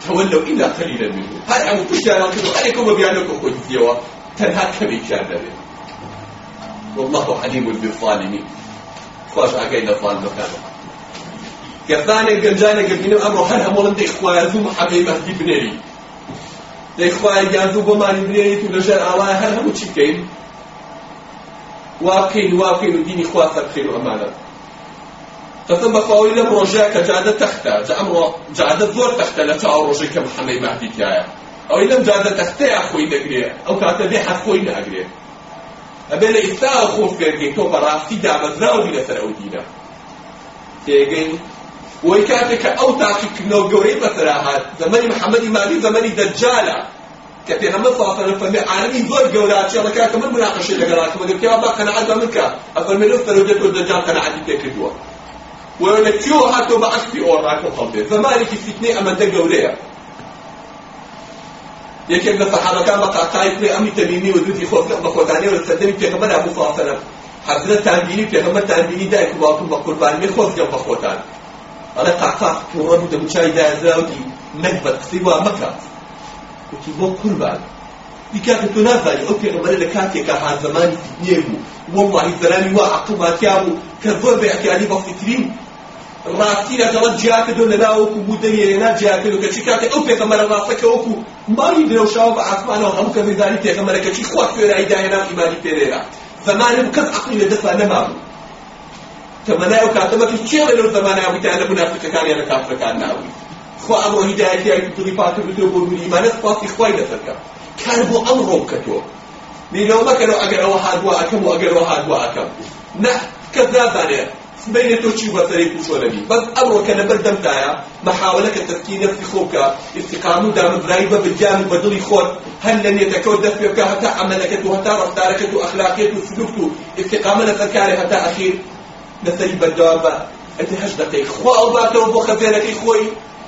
تولوا إلا قليلا منهم هل أمو بشتى رانكم عليكم وبيانكم قلت ديوا تنها كمي كان نبي والله عليم بالظالمين خواش عقينا ظالم مكانه كفاني قنجاني قبينو أمرو هل همولا دي إخوة يذوم حبي مهدي بنيري دي إخوة يذوم بماني بنيري تولجان الله هل همو تشكين واقين واقين وديني إخوة فرقين وأمانه دەتم بەخواوی لەم ڕۆژەیە کە جادە تەختە جا ئەمڕۆ جادە زۆر تەختە لە چاو ڕۆژەی کە محەمەی ماهدی تایە ئەوەی لەم جادە تەختەیە خۆی دەگرێ ئەو کاتە بێ حەز خۆی ناگرێ ئەبێ لە ئیستا خۆف پێگەی تۆ بەڕاستی دامەزراوی لەسەر ئەو دینە تێگەی وەی کاتێک کە ئەو تاقیکردنەوە گەورەی بەسەرا هات زەمەنی محەممەدی مالی زەمەنی دەجالە کە پێغەمبەر صلی الله عليه وسلم فەرمی عالمی زۆر گەورە چێڵەکە کە من مناقەشەی لەگەڵ هاتمەوە دەکەوە با قەنەعەت بە من کە ئەفەرمێ لەو سەرۆجێت تۆ دەجال قەنەعەتی پێکردووە وەلەکیۆ هاتۆ بە ئەسپی ئۆڕاکۆ هەڵبێ زەمانێکی فیتنەی ئەمەدە گەورەیە یەکێک لە سەحابەکان بە قاقای پێ ئەمی تەمینی و دوتی خۆت بە خۆتانەوە لە سەردەمی پێغەمبەر ئەبوو صەڵا سەلەم حەزرەت تانبینی پێغەمبەر تانبینی دایک و باوکم بە قوربانیێ خۆزگەم بە خۆتان ئەڵە قاقا تووڕە بوو دەبوو چای دایزراوتی نەک بە قسەی وا مەکە وتی بۆ قوربان دیکات تۆ نازانی ئەو پێغەمبەرە لە کاتێکە هازەمانی فیتنێ بوو وەڵڵاهی زەلامی وا عەقڵ ماتیا بوو کە زۆر بەیەکیانی بەفیترین ڕافتیرە دەڵەت جیاکردو لەناوەکو بوو دەنیێنا جیاکردو کە چی کاتێ ئەو پێغەمەرە ڕاستەکە وەکو ماڵی درێوشاوە بە ئاسمانەوە هەموو کەمیردانی پێغەمەرەکە چی خوات کوێرایداهێنا ئیمانی پێرێرا زەمانم کەس عقلی لە دەسا نەمابوو تەمەنای و کاتەمەکی چێ لەو زەمانە ویتان لە منافقەکانیان لە کافرەکان ناوی خوا ئەمڕۆ هیدایەتی ئایتوڵی پاکر بترە بۆ نوری ئیمانە سپاسی خوای لەسەرکە کار بۆ ئەم ڕۆم کەتۆ نیرەوە مەکەنەوە ئەگەر ئەوە هادوا ئەکەم و ئەگەر ئەوە هادوا ئەکەم نه کەس نازانێت بين توشي وطريق وشوربي بس أمرو كان بردم تايا محاولة كتفكير نفسي خوكا استقامو دام برايبة بالجان وبدلي خور هل لن يتكود دفيك حتى عملك وحتى رفتارك وأخلاقك وسلوك استقامة لفكاري حتى أخير نسري بردوابا أنت هش دقيق خوا أوباتو بو خزينك خوي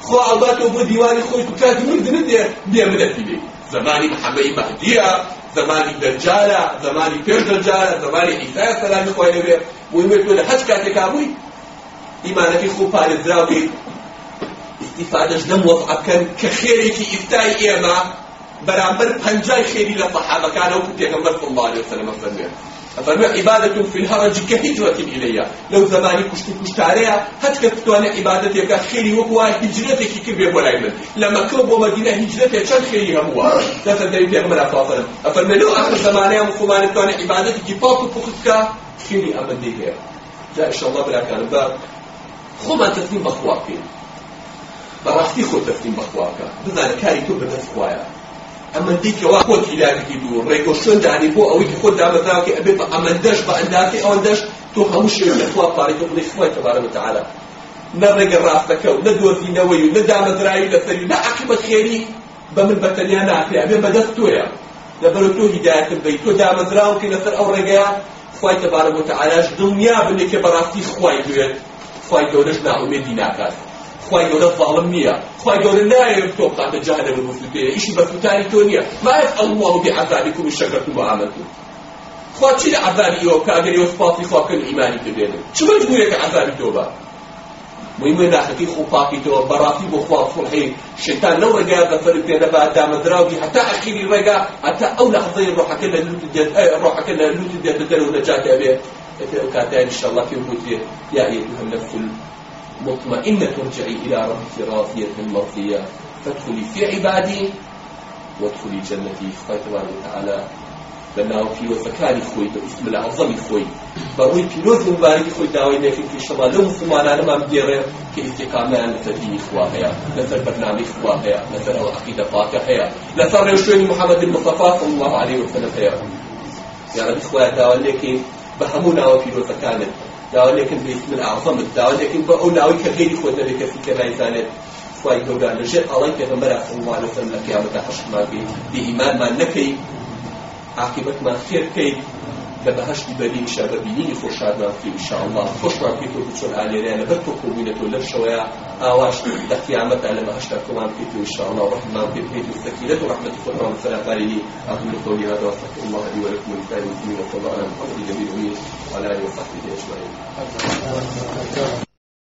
خوا أوباتو بو ديواني خوي كاتي من دنيا بيعملتي بي زماني محمد مهدية زمانی دەجارە زمانی پێش دەجارە زمانی ئیسایە سەلامی خۆی لەوێ بۆی وێ تۆ لە هەچ کاتێکا بووی ئیمانەکەی خوب پارێزرا بووی استیفادەش لەم وەفعەکەن کە خێرێکی ئیفتای ئێمە بەرامبەر پەنجای خێری لە سەحابەکانە و پێغەمبەر صلی الله علیه وسلم فەرمێت فرمي عبادة في الهرج كهجرة إلي لو زماني كشت كشتاريا حتى كتوان عبادتك خيري وقوا هجرتك كبير ولا يمن لما كرب ومدينة هجرتك كان خيري هموا لفن دريد يغمر أفاصلا فرمي لو أخر زماني مخمان كتوان عبادتك باكو بخذك خيري أمدي هي جاء إن شاء الله بلا كان باب خوما تسليم بخواك بەڕاستی خۆ دەستیم بەخواکە بزانە کاری تۆ بەدەست خوایە ئەمەندەی کەوا خۆت هیلاکی دوو ڕێگۆ شوێندانی بۆ ئەوەی خۆت دامەدراوکە ئەبێ بە ئەمەندەش بە ئەنداتی ئەوەندەش تۆ هەموو شێ لە خوا پارێکەکە بڵێ خۆی تەبارە وتعالە نە ڕێگە ڕاستەکە و نە دۆزینەوەی و نە دامەدراوی لەسەری و نە عەقیبە خێری بە من بەتەنیا ناکرێ ئەبێ بەدەست تۆیە لەبەرەوە تۆ هیدایەتم بەی تۆ دامەدراوکە لەسەر ئەو ڕێگەیە خوای تەبارە وتعالاش دڵنیا بنێ کە بەڕاستی خوای دوێت خوای گەورەش ناومێدی ناکات خی گەورە باڵم نییە خی گەورە نایە تۆ بقاتە جاهلە بە بفوتێ ئیشی بەفوتانی تۆ نییە مایەت ئەڵوە بێعەذابیکم و شەکەرتم و ئامەتم خوا چی لە عەذابی ئەوە کاگەری وە سپاتی خواکەن ئیمانی کردێنن چ مەجبورێکە عەذابی تۆ بە مهمه ناختی خو پاکی تو براتی بو خو فرحی شیطان نو رجا دفرت پیدا با دام دراوی حتى اخیری رجا حتى او لحظه روحك الا لوت ديت روحك الا لوت ديت بدل ونجات ابي كاتان ان شاء الله في بوتيه يا ايها النفس مطمئنة ترجعي إلى ربك راضية مرضية فادخلي في عبادي وادخلي جنتي خدای تبارك وتعالى بناو في وفكاني خوي باسم العظم خوي بروي بيروز مبارك خوي داوي لكن في شمال لهم فمانا لما بيري كاستقامة لتدين خواهيا لسر برنامج خواهيا لسر أو عقيدة فاتحيا لسر رشوين محمد المصطفى صلى الله عليه وسلم هيا يا رب إخوة داوي لكن بهمونا وفي وفكاني داوا لێکن بێت من ئاعظەمت داوا لێکن بە ئەو ناوەی کە غێری خۆتە بێت کەسی کە نایزانێت خوای گەورە لەژێر ئەڵای پێغەمبەر صلی الله علیه وسلم لە قیامەتە حەشرمان بێت بێ ئیمانمان نەکەی عاقبەتمان خێر بکەیت لە بەهشتی بەری شە بە بینینی خۆشادناکی شاءله خۆشمان پێ و چۆن ئالێریانە بەر تۆ کۆبوونێتەوە لەم شەوەیە ئاواش لە قیامەتدا لە بەهشتا کۆمان پێ و شاءله ڕحمان پێ پێ و فەکیرەت و رحمەت خۆمان سەراتارینی ئەقل قولی هذا وفق الله لي ولكم الكائن والله أنا بقدر جميل وعلى آله وصحبه أجمعين